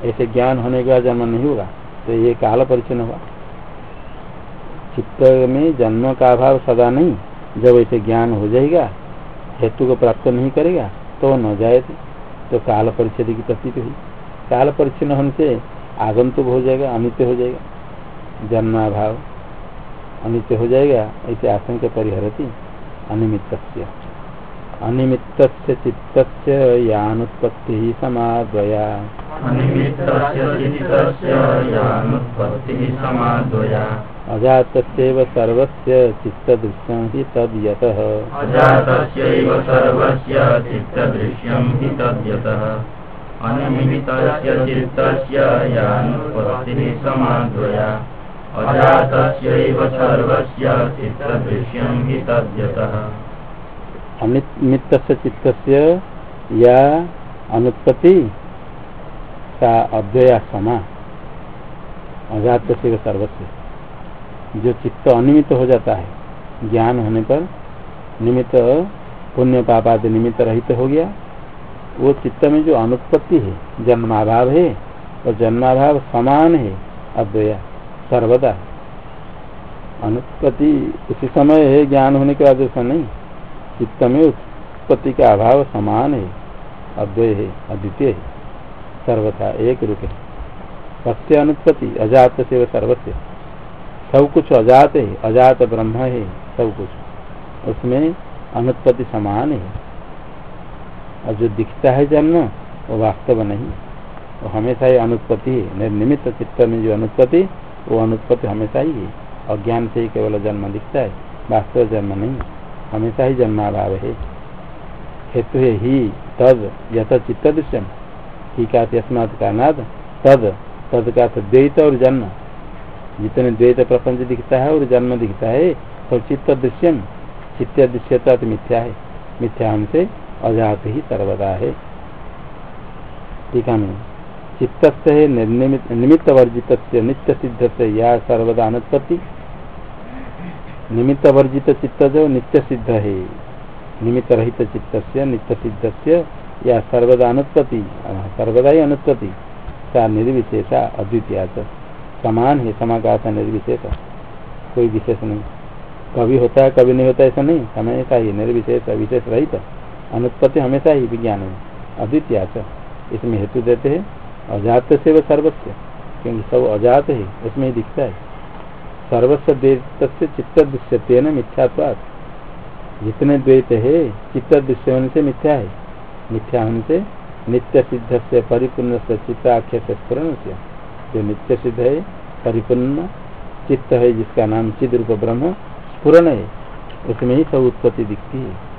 ऐसे ज्ञान होने का जन्म नहीं होगा तो ये काल परिचय होगा चित्त में जन्म का अभाव सदा नहीं। जब ऐसे ज्ञान हो जाएगा, हेतु को प्राप्त नहीं करेगा तो न जाए तो। काल परिचय की प्रतीत हुई। काल परिचय होने से आगंतुक हो जाएगा, अनित्य हो जाएगा। जन्माभाव अनित्य हो जाएगा, ऐसे आशंक परिहरती। अनिमित अनिमित चित्त यानुत्पत्ति समाद्वया। अजातस्यैव सर्वस्य चित्तदृश्यं हि तद्यतः। अनिमितस्य चित्तस्य यानुपत्तिः समाद्वया। अजातस्यैव सर्वस्य चित्तदृश्यं हि तद्यतः। अनिमित्त चित्त या अनुत्पत्ति का अव्यया समा। अजात से सर्वस्व जो चित्त अनिमित हो जाता है, ज्ञान होने पर निमित्त, पुण्य पापादि निमित्त रहित हो गया। वो चित्त में जो अनुत्पत्ति है, जन्माभाव है, और जन्माभाव समान है अव्यया सर्वदा। अनुत्पत्ति उसी समय है, ज्ञान होने के बाद ऐसा नहीं। चित्त में उत्पत्ति का अभाव समान है, अद्वय है, अद्वितीय है, सर्वथा एक रूप है। सत्य अनुत्पत्ति अजात से सर्वस्व सब कुछ अजात है, अजात ब्रह्म है, सब कुछ। उसमें अनुत्पत्ति समान है। और जो दिखता है जन्म वो वास्तव नहीं। वो हमेशा ही अनुत्पत्ति है। निर्निमित चित्त में जो अनुत्पत्ति, वो अनुत्पत्ति हमेशा ही है। अज्ञान से ही केवल जन्म दिखता है। वास्तव जन्म नहीं। हमेशा ही जन्माभाव है। हेतु है ही, तद, यथ चित्त दृश्यम। ही का अस्मात तद। तद का द्वैत और जन्म। जितने द्वैत प्रपंच दिखता है और जन्म दिखता है तो चित्त दृश्यम, चित्त दृश्यता तो मिथ्या है। मिथ्या हमसे अजात ही सर्वदा है। टीका में चित्त है निमित्त वर्जित नित्य सिद्ध से या सर्वदा अनुत्पत्ति। निमित्त वर्जित चित्त जो नित्य सिद्ध है। निमित्त रहित चित्त से नित्य सिद्ध से या सर्वदा अनुत्पत्ति। सर्वदा ही अनुत्पत्ति। का निर्विशेषा अद्वितीय समान है समाकाश निर्विशेष कोई विशेष नहीं। कभी होता है, कभी नहीं होता, ऐसा नहीं। समय हमेशा ही निर्विशेष विशेष रहित अनुत्पत्ति हमेशा ही विज्ञान में अद्वितीय इसमें हेतु देते हैं, अजात से वह सर्वस्व क्योंकि सब अजात है, इसमें ही दिखता है। सर्वस्व द्वैत चित्त दृश्य न मिथ्यात्वाद जितने द्वैत है चित्त दृश्य होने से मिथ्या है। मिथ्या होने से नित्य सिद्ध से परिपूर्ण से चित्त आख्य से स्फुरन से जो नित्य सिद्ध है परिपूर्ण चित्त है, जिसका नाम चिद रूप ब्रह्म स्फुरन है। उसमें ही सब उत्पत्ति दिखती है।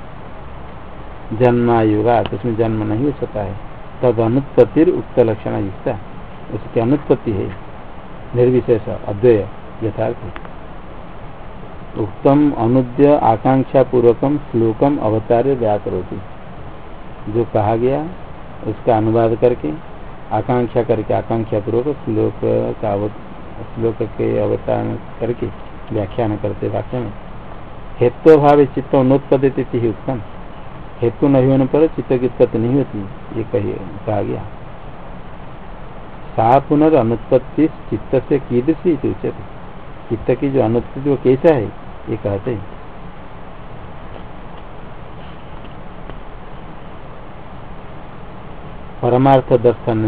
जन्मायुगा उसमें जन्म नहीं हो सकता है। तद अनुत्पत्ति उक्त लक्षण युक्ता। उसकी अनुत्पत्ति है। निर्विशेष अद्वय यथार्थ उत्तम अनुद्य आकांक्षा पूर्वकम श्लोकम अवतार्य व्याकरोती। जो कहा गया, उसका अनुवाद करके आकांक्षा करके आकांक्षा पूर्वक श्लोक का श्लोक के अवतारण करके व्याख्यान करते वाक्य में। हेतु भाव चित्त उन्नोत्पदित ही उत्तम हेतु नहीं होने पर चित्त की उत्पत्ति नहीं होती, ये कही कहा गया। सा पुनर्नुत्पत्ति चित्त से कीदृशी उचित चित्त की जो अनुत्पत्ति वो कैसा है, ये कहते हैं। परमार्थ दर्शन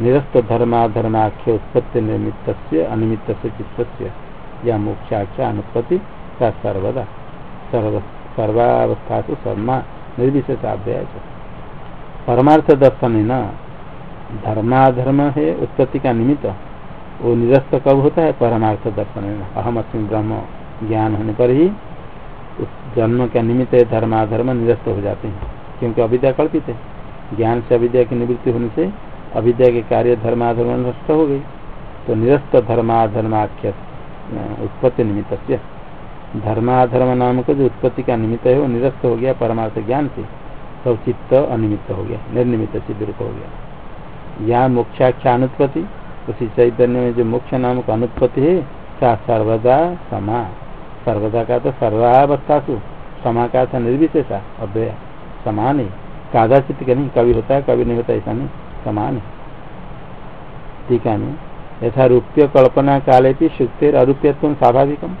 निरस्त धर्माधर्माख्य उत्पत्ति निमित्त अनिमित्त चित्त या मोक्षाख्या अनुत्पत्ति का सर्वदा सर्व सर्वावस्था तो सर्मा निर्विशेषाभ्याय परमार्थ दर्शन न धर्माधर्म है उत्पत्ति का निमित्त। वो निरस्त कब होता है परमार्थ दर्शन अहम अस्म ब्रह्म ज्ञान होने पर ही उस जन्म का निमित्त धर्माधर्म निरस्त हो जाते हैं, क्योंकि अविद्या कल्पित है। ज्ञान से अविद्या की निवृत्ति होने से अविद्या के कार्य धर्माधर्म नष्ट हो गई। तो निरस्त धर्माधर्माख्य उत्पत्ति निमित्त धर्माधर्म नाम का जो उत्पत्ति का निमित्त है, वो निरस्त हो गया परमार्थ ज्ञान से। सब चित्त अनिमित्त हो गया निर्निमित सिद्ध रूप हो गया। या मोक्षाख्या अनुत्पत्ति उसी चैतन्य में जो मोक्ष नाम का अनुत्पत्ति है, सा सर्वदा समा। सर्वदा का तो सर्वावस्था सु समा का था निर्विशेषा, अव्यय। समान है कादाचित का नहीं, कभी होता है, कभी नहीं होता, ऐसा नहीं, समान है। टीका में यथा रूप्य कल्पना काले भी शुक्तिर अरूप्यत्व स्वाभाविकम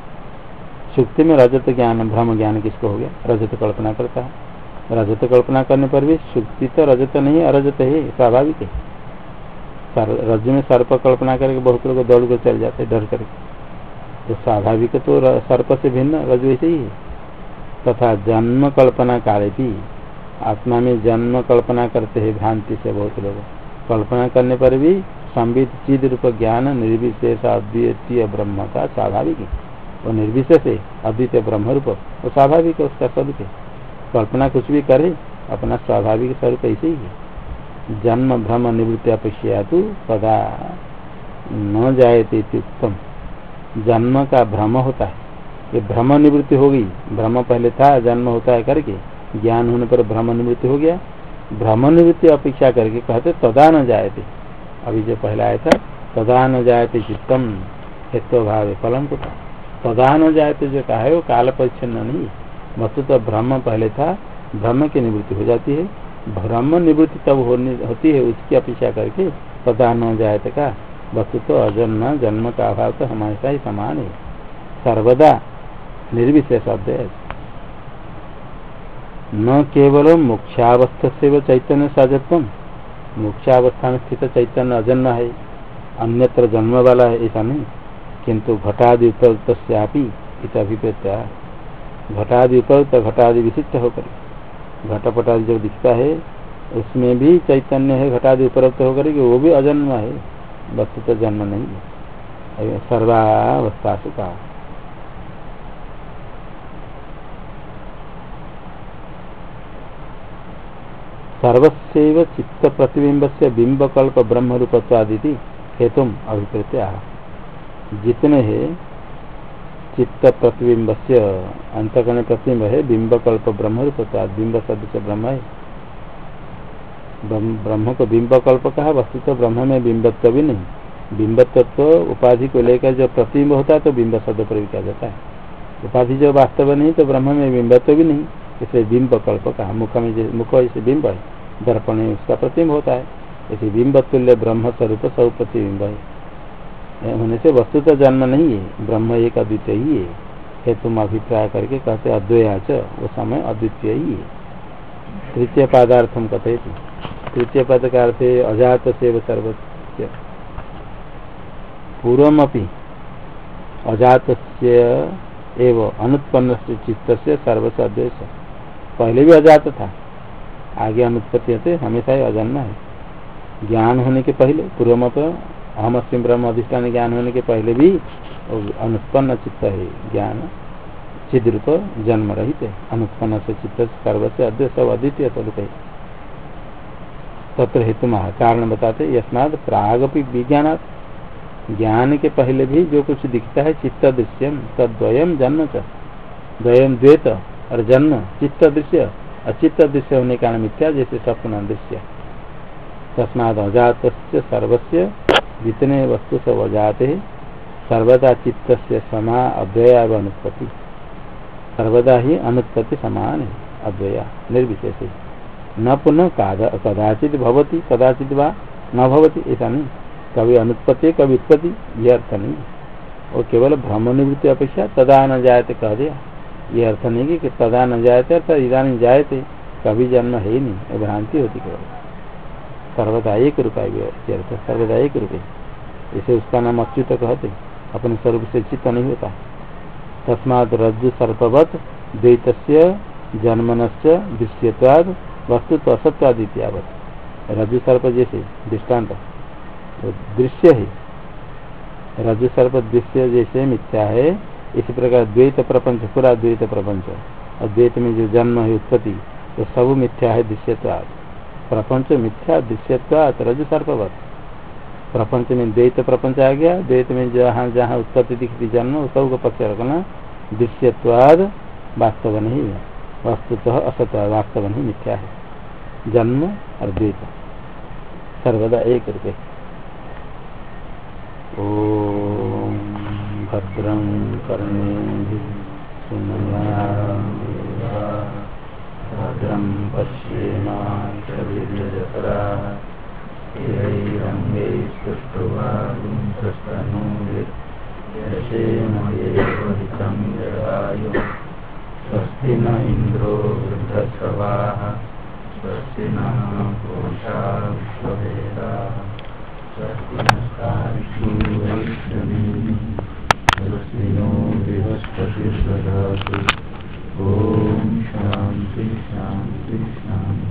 शुक्ति में रजत ज्ञान भ्रम ज्ञान किसको हो गया? रजत कल्पना करता है। रजत कल्पना करने पर भी शुक्ति तो रजत नहीं अरजत है, स्वाभाविक है। रज में सर्प कल्पना करके बहुत लोग दौड़ कर चल जाते डर करके। तो स्वाभाविक तो सर्प से भिन्न, रज वैसे ही है। तथा जन्म कल्पना काले भी आत्मा में जन्म कल्पना करते हैं भ्रांति से बहुत लोग। कल्पना करने पर भी संबित चिद रूप ज्ञान निर्विशेष अद्वितीय ब्रह्म का स्वाभाविक है। वो निर्विशेष है, अद्वितीय ब्रह्म रूप, वो स्वाभाविक है उसका स्वरूप है। कल्पना कुछ भी करे, अपना स्वाभाविक स्वरूप ऐसे ही है। जन्म, भ्रम, निवृत्ति अपेक्षा तो सदा न जायते उत्तम। जन्म का भ्रम होता है। ये भ्रम निवृत्ति होगी, भ्रम पहले था, जन्म होता है करके। ज्ञान होने पर भ्रम निवृत्ति हो गया। भ्रम निवृत्ति अपेक्षा करके कहते, तदा न जायते। अभी जो पहला आया था, तदा न जायते चित्तम हेत्व भाव फलम को था तदा न जायते जो कहा है वो काल परिच्छिन्न नहीं। वस्तु तो भ्रम पहले था भ्रम की निवृत्ति हो जाती है। भ्रम निवृत्ति तब होती है, उसकी अपेक्षा करके, तदा न जायते का। वस्तु तो अजन्म, जन्म का अभाव तो हमेशा ही समान है। सर्वदा निर्विशेष है। न केवल मोक्षावस्था से वह चैतन्य सजत्व मोक्षावस्था में स्थित चैतन्य अजन्म है, अन्यत्र जन्म वाला है, ऐसा नहीं। किंतु घटादि उपयुक्त अभिप्रेत घटादि उपयुक्त घटादि विशिष्ट होकर घटपटादि जो दिखता है, उसमें भी चैतन्य है घटादि उपलब्ध होकर वो भी अजन्म है वस्तु तो जन्म नहीं है। सर्वावस्था से कहा सर्वस्व चित्त प्रतिबिंब से बिंबकल्प ब्रह्म रूपत्वादि हेतु अभिप्रेत्या जितने है चित्त प्रतिबिंब से अंतकरण प्रतिबिंब है बिंबकल्प ब्रह्म रूपत्वाद बिंब सदृश ब्रह्म है। ब्रह्म को बिंबकल्प कहा वस्तु तो ब्रह्म में बिंबत्व भी नहीं। बिंबत्व तो उपाधि को लेकर जो प्रतिबिंब होता है तो बिंब शब्द पर भी कहा जाता है। उपाधि जो वास्तव नहीं तो ब्रह्म में बिंबत्व भी नहीं। इसे बिंब कल्प कहा मुख में मुख ऐसे बिंब है, दर्पण में उसका प्रतिबिंब होता है। इसे बिंब तुल्य ब्रह्म स्वरूप सब प्रतिबिंब है। होने से वस्तु तो जन्म नहीं है, ब्रह्म एक अद्वितीय ही है। हे तुम अभिप्राय करके कहते अद्वयाच वो समय अद्वितीय ही है। तृतीय पादार्थम कथे तृतीय पद का अर्थ अजात से सर्वस्य। अजात एवं अनुत्पन्न चित्त से सर्वस्व अद्वेश पहले भी अजात था। आगे अनुत्पत्ति होते हमेशा ही अजन्म है। ज्ञान होने के पहले पूर्व मत अहम सिंह ब्रह्म अधिष्ठान ज्ञान होने के पहले भी अनुत्पन्न चित्त है। ज्ञान चिद रूप जन्म रहित है। अनुत्पन्न से चित्त सर्व से अद्य सब अद्वितीय स्वरूप है। तत्र हेतु कारण बताते, यस्माद प्रागपि विज्ञान ज्ञान के पहले भी जो कुछ दिखता है चित्त दृश्यम तद्वयम जन्म च। द्वयम द्वेत। और जन्म, चित्त दृश्य, अचित्त दृश्य होने का मिथ्या, जैसे स्वप्न दृश्य। तस्माद अजात सर्वस्व जितने वस्तु सब अजात है, सर्वदा चित्त से समा अद्वया अनुत्पत्ति। सर्वदा ही अनुत्पत्ति समान है अद्वया निर्विशेष न पुनः कदाचित भवती कदाचित वा न भवती, ऐसा नहीं। कभी अनुत्पत्ति, कभी उत्पत्ति यह अर्थ नहीं। वो केवल भ्रम निवृत्ति अपेक्षा तदा न जायते कह दिया। ये अर्थ नहीं कि तदा न जायते अर्थात इधानी जायते, कभी जन्म है ही नहीं भ्रांति होती केवल। सर्वदा एक रुपये अर्थ सर्वदा एक रुपये इसे उसका नाम अच्युत कहते अपने स्वरूप से चित्त नहीं होता। तस्मात रज्जु सर्पवत द्वैत जन्मन से दृश्यवाद वस्तु तो असत्वादित्यावत रज्जु सर्प जैसे दृष्टांत तो दृश्य है। रज्जु सर्प दृश्य जैसे मिथ्या है। इसी प्रकार द्वैत प्रपंच पूरा द्वैत प्रपंच। और द्वैत में जो जन्म है, उत्पत्ति तो सब मिथ्या है दृश्यत्वाद प्रपंच मिथ्या दृश्यत्वाद रज सर्पवत प्रपंच में द्वैत प्रपंच आ गया, द्वैत में जहाँ जहाँ उत्पत्ति दिखती जन्म सबको पक्ष रखना दृश्यत्वाद वास्तव नहीं है। वस्तुतः असत वास्तव नहीं, मिथ्या है। जन्म और द्वैत। सर्वदा एक रुपये ओ भद्रं कर्णेभिः सुमया भद्रं पश्येमाक्षभिर्यजत्रा स्पृष्टवागुंसस्तनूर्यशेमयेवहितं जगायु। स्वस्ति न इन्द्रो वृद्धश्रवाः स्वस्ति नः पुरुषा स्वस्तिनो बृहस्पतिर्दधातु ॐ शान्ति शान्ति शान्ति